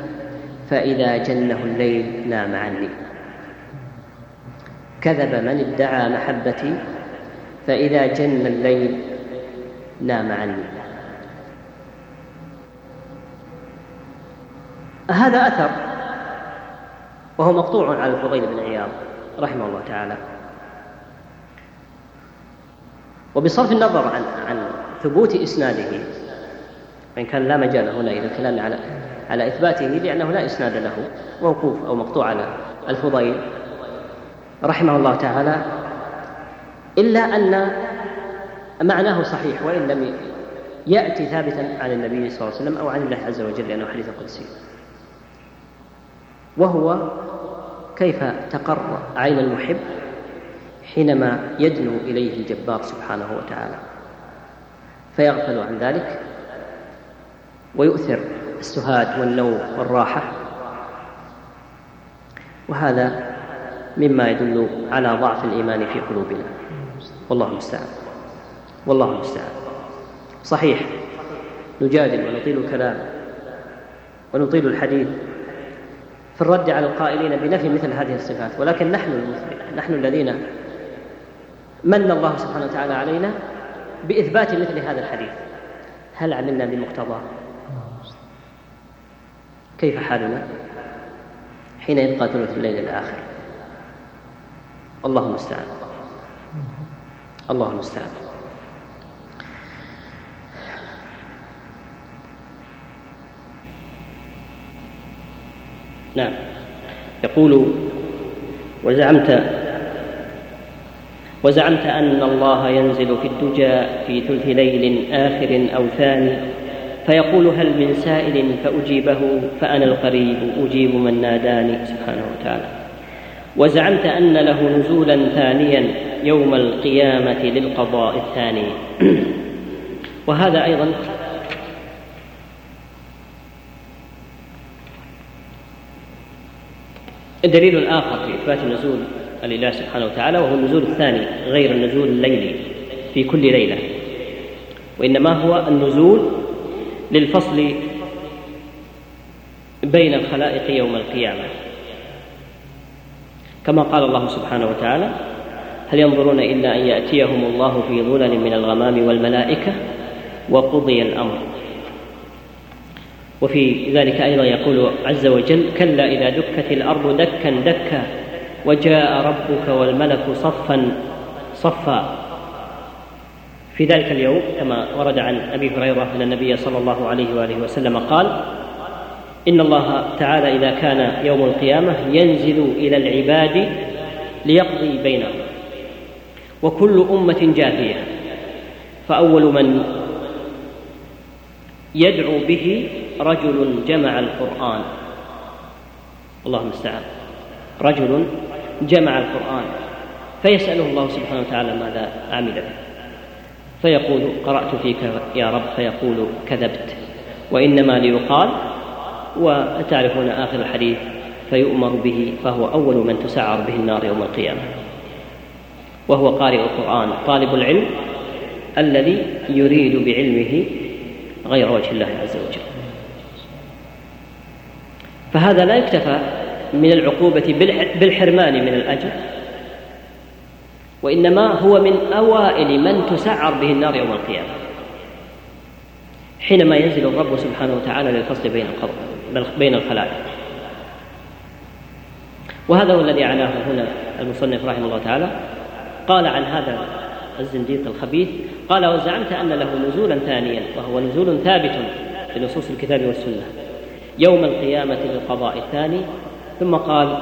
فإذا جنه الليل نام عني. كذب من ادعى محبتي فإذا جن الليل نام عني. هذا أثر وهو مقطوع على الفضيل بن عياض رحمه الله تعالى. وبصرف النظر عن عن ثبوت إسناده وإن كان لا مجال هنا إلى الكلام على على إثباته لأنه لا إسناد له موقوف أو مقطوع على الفضيل رحمه الله تعالى. إلا أن معناه صحيح وإن لم يأتي ثابتا عن النبي صلى الله عليه وسلم أو عن الله عز وجل لأنه حديث قدسي. وهو كيف تقر عين المحب حينما يدنو إليه الجبار سبحانه وتعالى. فيغفل عن ذلك ويؤثر السهاد والنوم والراحة. وهذا مما يدل على ضعف الإيمان في قلوبنا. والله المستعان. والله المستعان. صحيح. نجادل ونطيل الكلام ونطيل الحديث في الرد على القائلين بنفي مثل هذه الصفات ولكن نحن نحن الذين من الله سبحانه وتعالى علينا بإثبات مثل هذا الحديث. هل عملنا بمقتضاه كيف حالنا؟ حين يبقى ثلث الليل الآخر. الله المستعان الله المستعان نعم. يقول وزعمت وزعمت أن الله ينزل في الدجى في ثلث ليل آخر أو ثاني فيقول هل من سائل فأجيبه فأنا القريب أجيب من ناداني سبحانه وتعالى. وزعمت أن له نزولا ثانيا يوم القيامة للقضاء الثاني. وهذا أيضا دليل آخر في إثبات النزول لله سبحانه وتعالى وهو النزول الثاني غير النزول الليلي في كل ليلة. وإنما هو النزول للفصل بين الخلائق يوم القيامة. كما قال الله سبحانه وتعالى هل ينظرون إلا أن يأتيهم الله في ظلل من الغمام والملائكة وقضي الأمر. وفي ذلك أيضا يقول عز وجل كلا إذا دكت الأرض دكا دكا وجاء ربك والملك صفا صفا. في ذلك اليوم كما ورد عن أبي هريرة أن النبي صلى الله عليه وآله وسلم قال إن الله تعالى إذا كان يوم القيامة ينزل إلى العباد ليقضي بينهم وكل أمة جاثية فأول من يدعو به رجل جمع القرآن. اللهم المستعان. رجل جمع القرآن. فيسأله الله سبحانه وتعالى ماذا عمل به. فيقول قرأت فيك يا رب. فيقول كذبت. وإنما ليقال وتعرفون آخر الحديث فيؤمر به فهو أول من تسعر به النار يوم القيامة. وهو قارئ القرآن. طالب العلم الذي يريد بعلمه غير وجه الله عز وجل. فهذا لا يكتفى من العقوبة بالحرمان من الأجر وإنما هو من أوائل من تسعر به النار يوم القيامة. حينما ينزل الرب سبحانه وتعالى للفصل بين بين الخلائق. وهذا هو الذي عناه هنا المصنف رحمه الله تعالى. قال عن هذا الزنديق الخبيث. قال وزعمت أن له نزولا ثانيا وهو نزول ثابت في نصوص الكتاب والسنة يوم القيامة للقضاء الثاني. ثم قال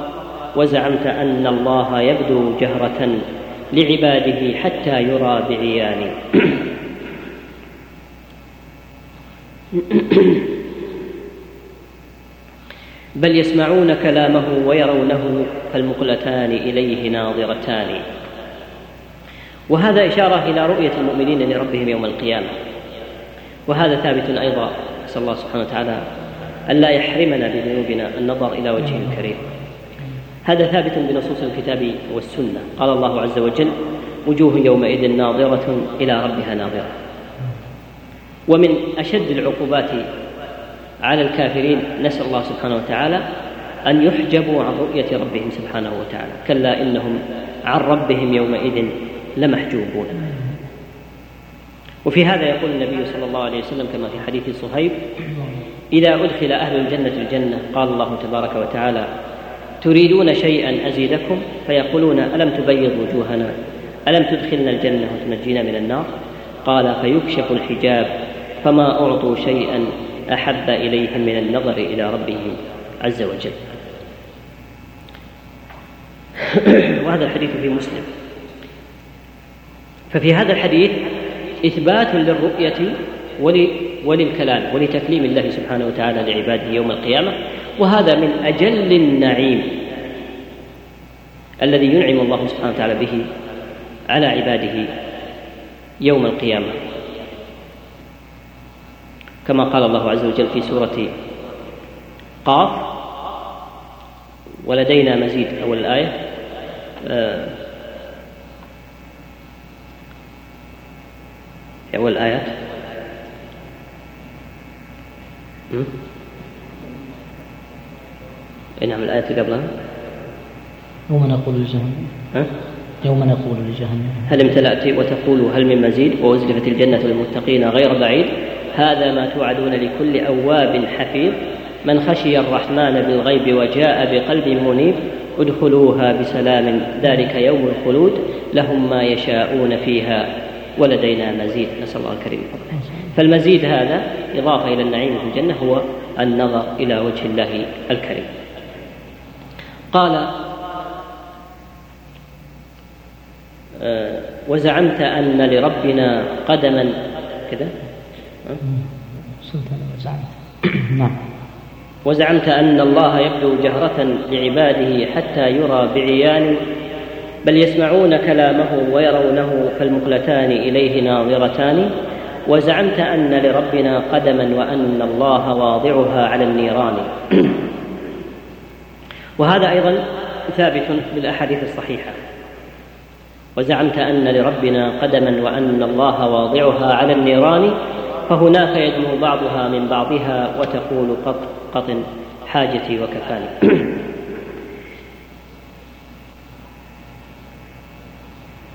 وزعمت أن الله يبدو جهرة لعباده حتى يرى بعيان بل يسمعون كلامه ويرونه فالمقلتان إليه ناظرتان. وهذا إشارة إلى رؤية المؤمنين لربهم يوم القيامة. وهذا ثابت أيضا نسأل الله سبحانه وتعالى الا يحرمنا بذنوبنا النظر إلى وجهه الكريم. هذا ثابت بنصوص الكتاب والسنة. قال الله عز وجل وجوه يومئذ ناظرة إلى ربها ناظرة. ومن أشد العقوبات على الكافرين نسأل الله سبحانه وتعالى أن يحجبوا عن رؤية ربهم سبحانه وتعالى. كلا إنهم عن ربهم يومئذ لمحجوبون. وفي هذا يقول النبي صلى الله عليه وسلم كما في حديث صهيب إذا أدخل أهل الجنة الجنة قال الله تبارك وتعالى تريدون شيئا أزيدكم؟ فيقولون ألم تبيض وجوهنا؟ ألم تدخلنا الجنة وتنجينا من النار؟ قال فيكشف الحجاب فما أعطوا شيئا أحب اليهم من النظر إلى ربهم عز وجل. وهذا الحديث في مسلم. ففي هذا الحديث إثبات للرؤية وللكلام ولتكليم الله سبحانه وتعالى لعباده يوم القيامة وهذا من أجل النعيم الذي ينعم الله سبحانه وتعالى به على عباده يوم القيامة. كما قال الله عز وجل في سورة قاف ولدينا مزيد أول الآية آه، أول الآيات نعم الآية اللي قبلها. يوم نقول لجهنم يوم نقول لجهنم هل امتلأت وتقول هل من مزيد؟ وأزلفت الجنة للمتقين غير بعيد. هذا ما توعدون لكل أواب حفيظ. من خشي الرحمن بالغيب وجاء بقلب منيب ادخلوها بسلام. ذلك يوم الخلود. لهم ما يشاءون فيها. ولدينا مزيد. نسأل الله الكريم. فضله فالمزيد هذا إضافة إلى النعيم في الجنة هو النظر إلى وجه الله الكريم. قال آه، وزعمت أن لربنا قدما. كذا؟ نعم. وزعمت أن الله يبدو جهرة لعباده حتى يرى بعيان بل يسمعون كلامه ويرونه فالمقلتان إليه ناظرتان وزعمت أن لربنا قدما وأن الله واضعها على النيران. وهذا أيضا ثابت بالأحاديث الصحيحة. وزعمت أن لربنا قدما وأن الله واضعها على النيران فهناك يدنو بعضها من بعضها وتقول قط قط حاجتي وكفاني.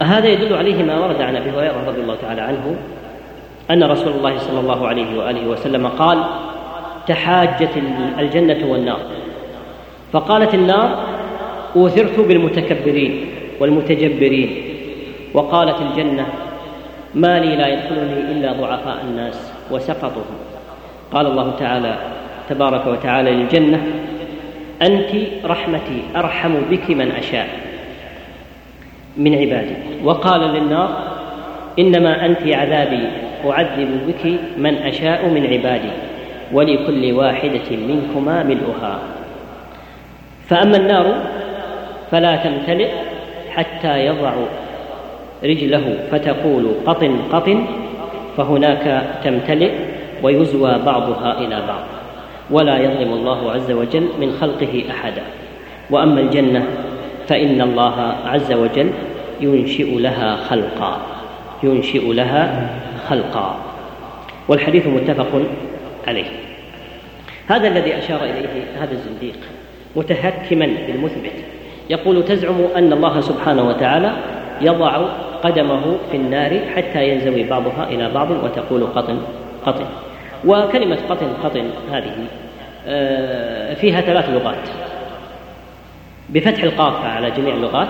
هذا يدل عليه ما ورد عن أبي هريرة رضي الله تعالى عنه أن رسول الله صلى الله عليه وآله وسلم قال تحاجت الجنة والنار. فقالت النار أوثرت بالمتكبرين والمتجبرين. وقالت الجنة ما لي لا يدخلني إلا ضعفاء الناس وسقطهم. قال الله تعالى تبارك وتعالى للجنة أنت رحمتي أرحم بك من أشاء. من عبادي. وقال للنار إنما أنت عذابي أعذب بك من أشاء من عبادي ولكل واحدة منكما ملؤها. فأما النار فلا تمتلئ حتى يضع رجله فتقول قطن قطن. فهناك تمتلئ ويزوى بعضها إلى بعض. ولا يظلم الله عز وجل من خلقه أحدا. وأما الجنة فإن الله عز وجل ينشئ لها خلقا ينشئ لها خلقا. والحديث متفق عليه. هذا الذي أشار إليه هذا الزنديق متهكما بالمثبت. يقول تزعم أن الله سبحانه وتعالى يضع قدمه في النار حتى ينزوي بعضها إلى بعض وتقول قطن قطن. وكلمة قطن قطن هذه آه، فيها ثلاث لغات. بفتح القاف على جميع اللغات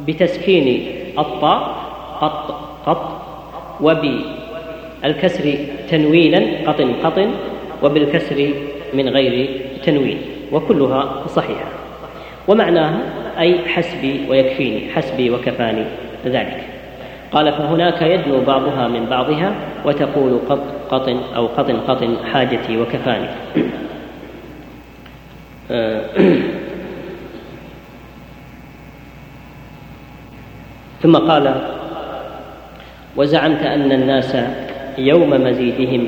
وبتسكين الطاء قط قط وبالكسر تنوينا قطن قطن وبالكسر من غير تنوين وكلها صحيحة ومعناها أي حسبي ويكفيني حسبي وكفاني ذلك. قال فهناك يدنو بعضها من بعضها وتقول قط قطن أو قطن قطن حاجتي وكفاني. ثم قال وزعمت أن الناس يوم مزيدهم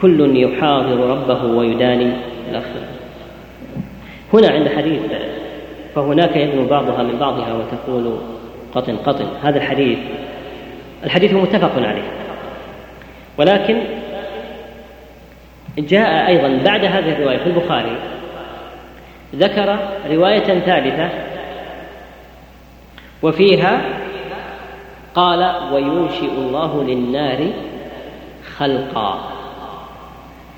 كل يحاضر ربه ويداني هنا عند حديث فهناك يدنو بعضها من بعضها وتقول قطن قطن. هذا الحديث الحديث متفق عليه. ولكن جاء أيضا بعد هذه الرواية في البخاري ذكر رواية ثالثه وفيها قال وينشئ الله للنار خلقا.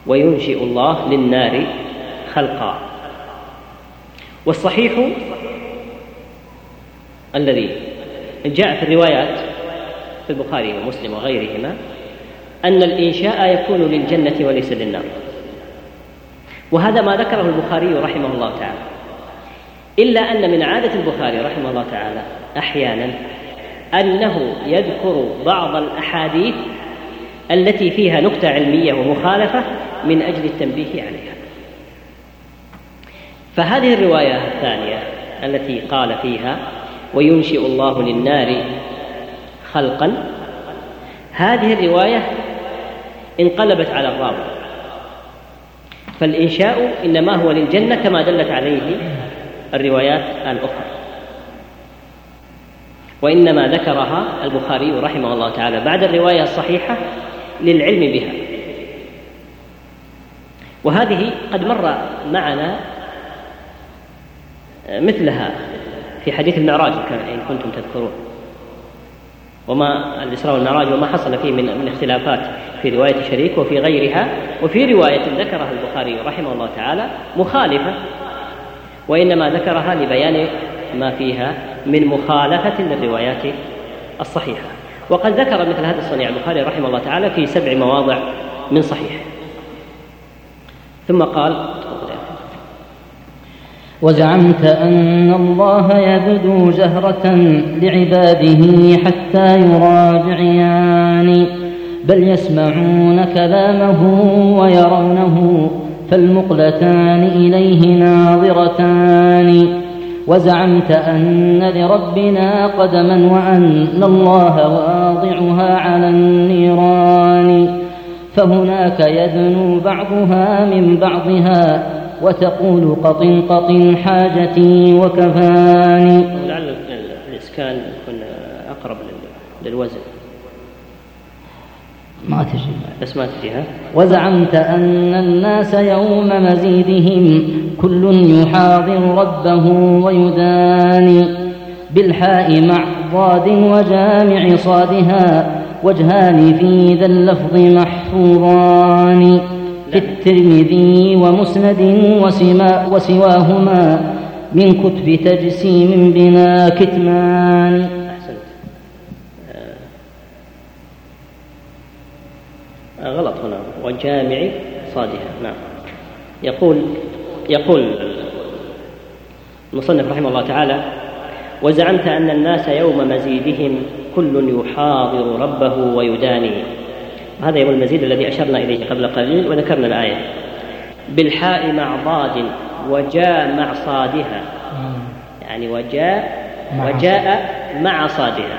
وينشئ الله للنار خلقا. والصحيح الذي جاء في الروايات في البخاري ومسلم وغيرهما أن الإنشاء يكون للجنة وليس للنار. وهذا ما ذكره البخاري رحمه الله تعالى. إلا أن من عادة البخاري رحمه الله تعالى أحيانا أنه يذكر بعض الأحاديث التي فيها نكتة علمية ومخالفة من أجل التنبيه عليها. فهذه الرواية الثانية التي قال فيها وينشئ الله للنار خلقا. هذه الرواية انقلبت على الراوي. فالإنشاء إنما هو للجنة كما دلت عليه الروايات الأخرى. وإنما ذكرها البخاري رحمه الله تعالى بعد الرواية الصحيحة للعلم بها. وهذه قد مر معنا مثلها في حديث المعراج إن كنتم تذكرون. وما الإسراء والمعراج وما حصل فيه من من اختلافات في رواية شريك وفي غيرها وفي رواية ذكرها البخاري رحمه الله تعالى مخالفة وإنما ذكرها لبيان ما فيها من مخالفة للروايات الصحيحة. وقد ذكر مثل هذا الصنيع البخاري رحمه الله تعالى في سبع مواضع من صحيح. ثم قال وزعمت أن الله يبدو جهرة لعباده حتى يراجعيان بل يسمعون كلامه ويرونه فالمقلتان إليه ناظرتان. وزعمت أن لربنا قدما وأن الله واضعها على النيران فهناك يدنو بعضها من بعضها وتقول قطن قطن حاجتي وكفاني. لعل الإسكان يكون أقرب للوزن. ما تجي. بس ما تجي ها؟ وزعمت أن الناس يوم مزيدهم كل يحاضر ربه ويداني. بالحاء مع ضاد وجامع صادها وجهان في ذا اللفظ محفوظان. في الترمذي ومسند وسما وسواهما من كتب تجسيم بنا كتمان. أحسنت. آه غلط هنا. وجامع صادها. نعم. يقول يقول المصنف رحمه الله تعالى وزعمت أن الناس يوم مزيدهم كل يحاضر ربه ويداني هذا يوم المزيد الذي أشرنا إليه قبل قليل وذكرنا الآية. بالحاء مع ضاد وجاء مع صادها. يعني وجاء وجاء مع صادها.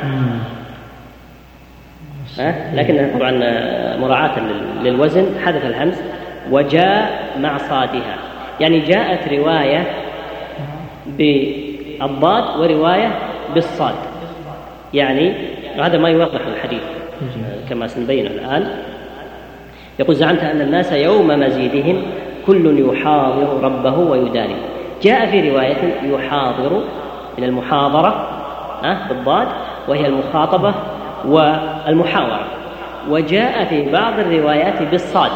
ها؟ لكن طبعا مراعاة للوزن حذف الهمز وجاء مع صادها. يعني جاءت رواية بالضاد ورواية بالصاد. يعني هذا ما يوضح الحديث. كما سنبين الآن. يقول زعمت أن الناس يوم مزيدهم كل يحاضر ربه ويداني. جاء في رواية يحاضر من المحاضرة أه بالضاد وهي المخاطبة والمحاورة. وجاء في بعض الروايات بالصاد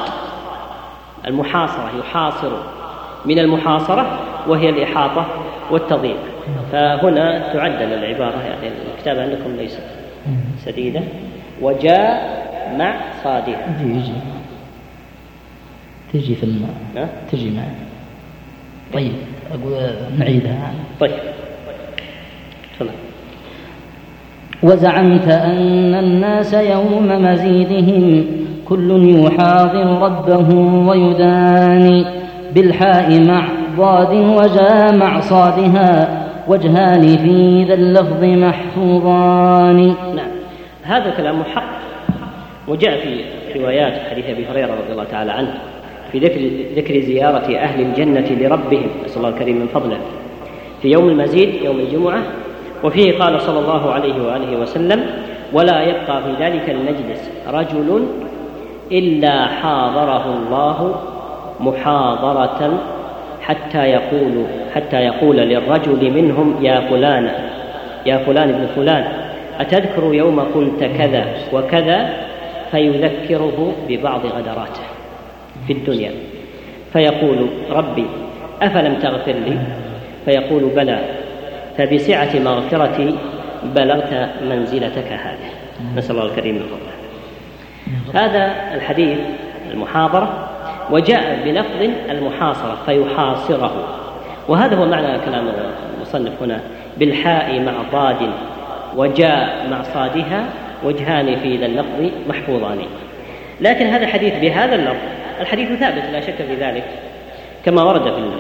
المحاصرة يحاصر من المحاصرة وهي الإحاطة والتضييق. فهنا تعدل العبارة يعني الكتابة عندكم ليست سديدة وجاء مع صادها يجي تجي في الماء تجي معي. طيب أقول نعيدها. طيب. تفضل. وزعمت أن الناس يوم مزيدهم كل يحاضر ربه ويداني بالحاء مع ضاد وجامع صادها وجهان في ذا اللفظ محفوظان. نعم. هذا كلام حق وجاء في روايات حديث أبي هريرة رضي الله تعالى عنه في ذكر ذكر زيارة أهل الجنة لربهم نسأل الله الكريم من فضله. في يوم المزيد يوم الجمعة وفيه قال صلى الله عليه وآله وسلم ولا يبقى في ذلك المجلس رجل إلا حاضره الله محاضرة حتى يقول حتى يقول للرجل منهم يا فلان يا فلان ابن فلان. أتذكر يوم قلت كذا وكذا فيذكره ببعض غدراته في الدنيا. فيقول ربي أفلم تغفر لي؟ فيقول بلى فبسعة مغفرتي بلغت منزلتك هذه. نسأل الله الكريم من فضله. هذا الحديث المحاضرة وجاء بلفظ المحاصرة فيحاصره. وهذا هو معنى كلام المصنف هنا بالحاء مع ضاد. وجاء مع صادها وجهان في ذا اللفظ محفوظان. لكن هذا الحديث بهذا اللفظ الحديث ثابت لا شك في ذلك كما ورد في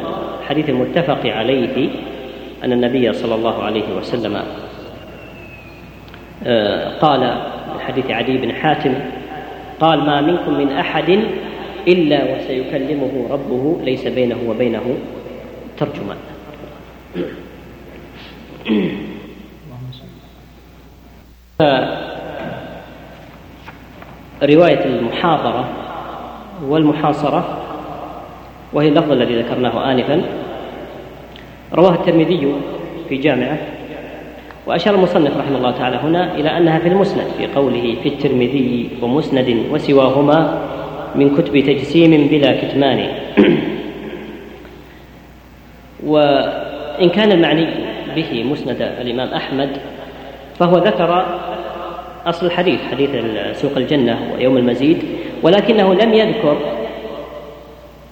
الحديث المتفق عليه أن النبي صلى الله عليه وسلم آه، قال في حديث عدي بن حاتم قال ما منكم من أحد إلا وسيكلمه ربه ليس بينه وبينه ترجمان. رواية المحاضرة والمحاصرة وهي اللفظ الذي ذكرناه آنفا. رواه الترمذي في جامعه وأشار المصنف رحمه الله تعالى هنا إلى أنها في المسند في قوله في الترمذي ومسند وسواهما من كتب تجسيم بلا كتمان. وإن كان المعني به مسند الإمام أحمد فهو ذكر أصل الحديث حديث سوق الجنة ويوم المزيد ولكنه لم يذكر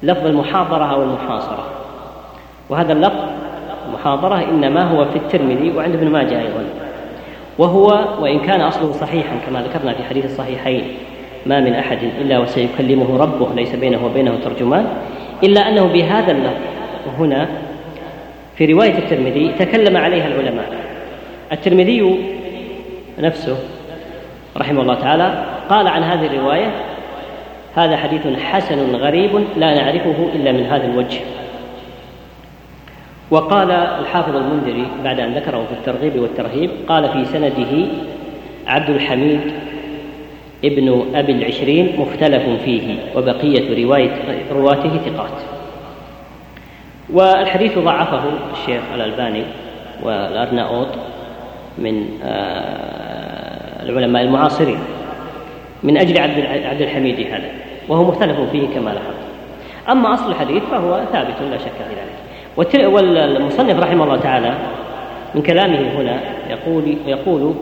لفظ المحاضرة أو المحاصرة. وهذا اللفظ المحاضرة إنما هو في الترمذي وعند ابن ماجه أيضا. وهو وإن كان أصله صحيحا كما ذكرنا في حديث الصحيحين ما من أحد إلا وسيكلمه ربه ليس بينه وبينه ترجمان إلا أنه بهذا اللفظ هنا في رواية الترمذي تكلم عليها العلماء. الترمذي نفسه رحمه الله تعالى قال عن هذه الرواية هذا حديث حسن غريب لا نعرفه إلا من هذا الوجه. وقال الحافظ المنذري بعد أن ذكره في الترغيب والترهيب قال في سنده عبد الحميد ابن أبي العشرين مختلف فيه وبقية رواية رواته ثقات. والحديث ضعفه الشيخ الألباني والأرناؤوط من آه، العلماء المعاصرين. من أجل عبد الحميد هذا وهو مختلف فيه كما لاحظت. أما أصل الحديث فهو ثابت لا شك في ذلك. والمصنف رحمه الله تعالى من كلامه هنا يقول يقول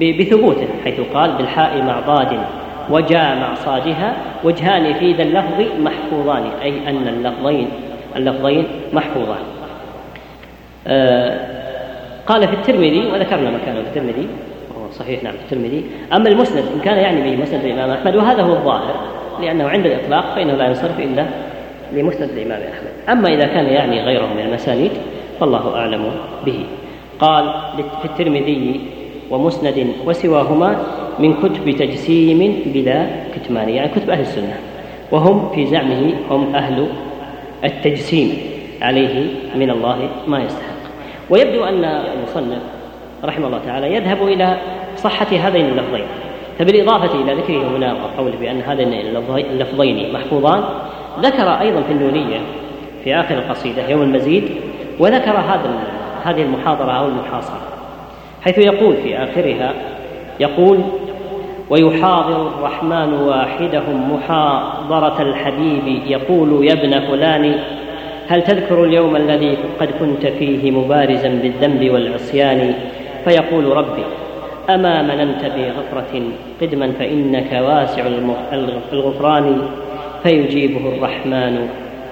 بثبوته حيث قال بالحاء مع ضاد وجاء مع صادها وجهان في ذا اللفظ محفوظان أي أن اللفظين اللفظين محفوظان. آه قال في الترمذي وذكرنا مكانه في الترمذي صحيح نعم الترمذي. أما المسند إن كان يعني به مسند الإمام أحمد وهذا هو الظاهر لأنه عند الإطلاق فإنه لا ينصرف إلا لمسند الإمام أحمد. أما إذا كان يعني غيره من المسانيد فالله أعلم به. قال في الترمذي ومسند وسواهما من كتب تجسيم بلا كتمان يعني كتب أهل السنة. وهم في زعمه هم أهل التجسيم عليه من الله ما يستحق. ويبدو أن المصنف رحمه الله تعالى يذهب إلى صحة هذين اللفظين. فبالإضافة إلى ذكره هنا وقوله بأن هذين اللفظين محفوظان ذكر أيضا في النونية في آخر القصيدة يوم المزيد وذكر هذا هذه المحاضرة أو المحاصرة حيث يقول في آخرها يقول ويحاضر الرحمن واحدهم محاضرة الحبيب يقول يا ابن فلان هل تذكر اليوم الذي قد كنت فيه مبارزا بالذنب والعصيان؟ فيقول ربي أما مننت بغفرة قدما فإنك واسع الغفران فيجيبه الرحمن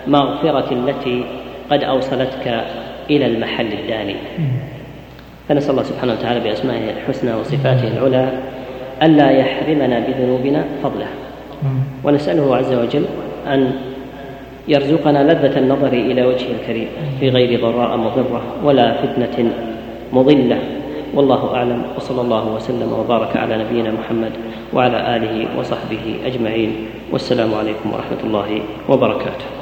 مغفرة التي قد أوصلتك إلى المحل الداني. فنسأل الله سبحانه وتعالى بأسمائه الحسنى وصفاته العلى ألا يحرمنا بذنوبنا فضله. ونسأله عز وجل أن يرزقنا لذة النظر إلى وجهه الكريم في غير ضراء مضرة ولا فتنة مضلة. والله أعلم وصلى الله وسلم وبارك على نبينا محمد وعلى آله وصحبه أجمعين والسلام عليكم ورحمة الله وبركاته.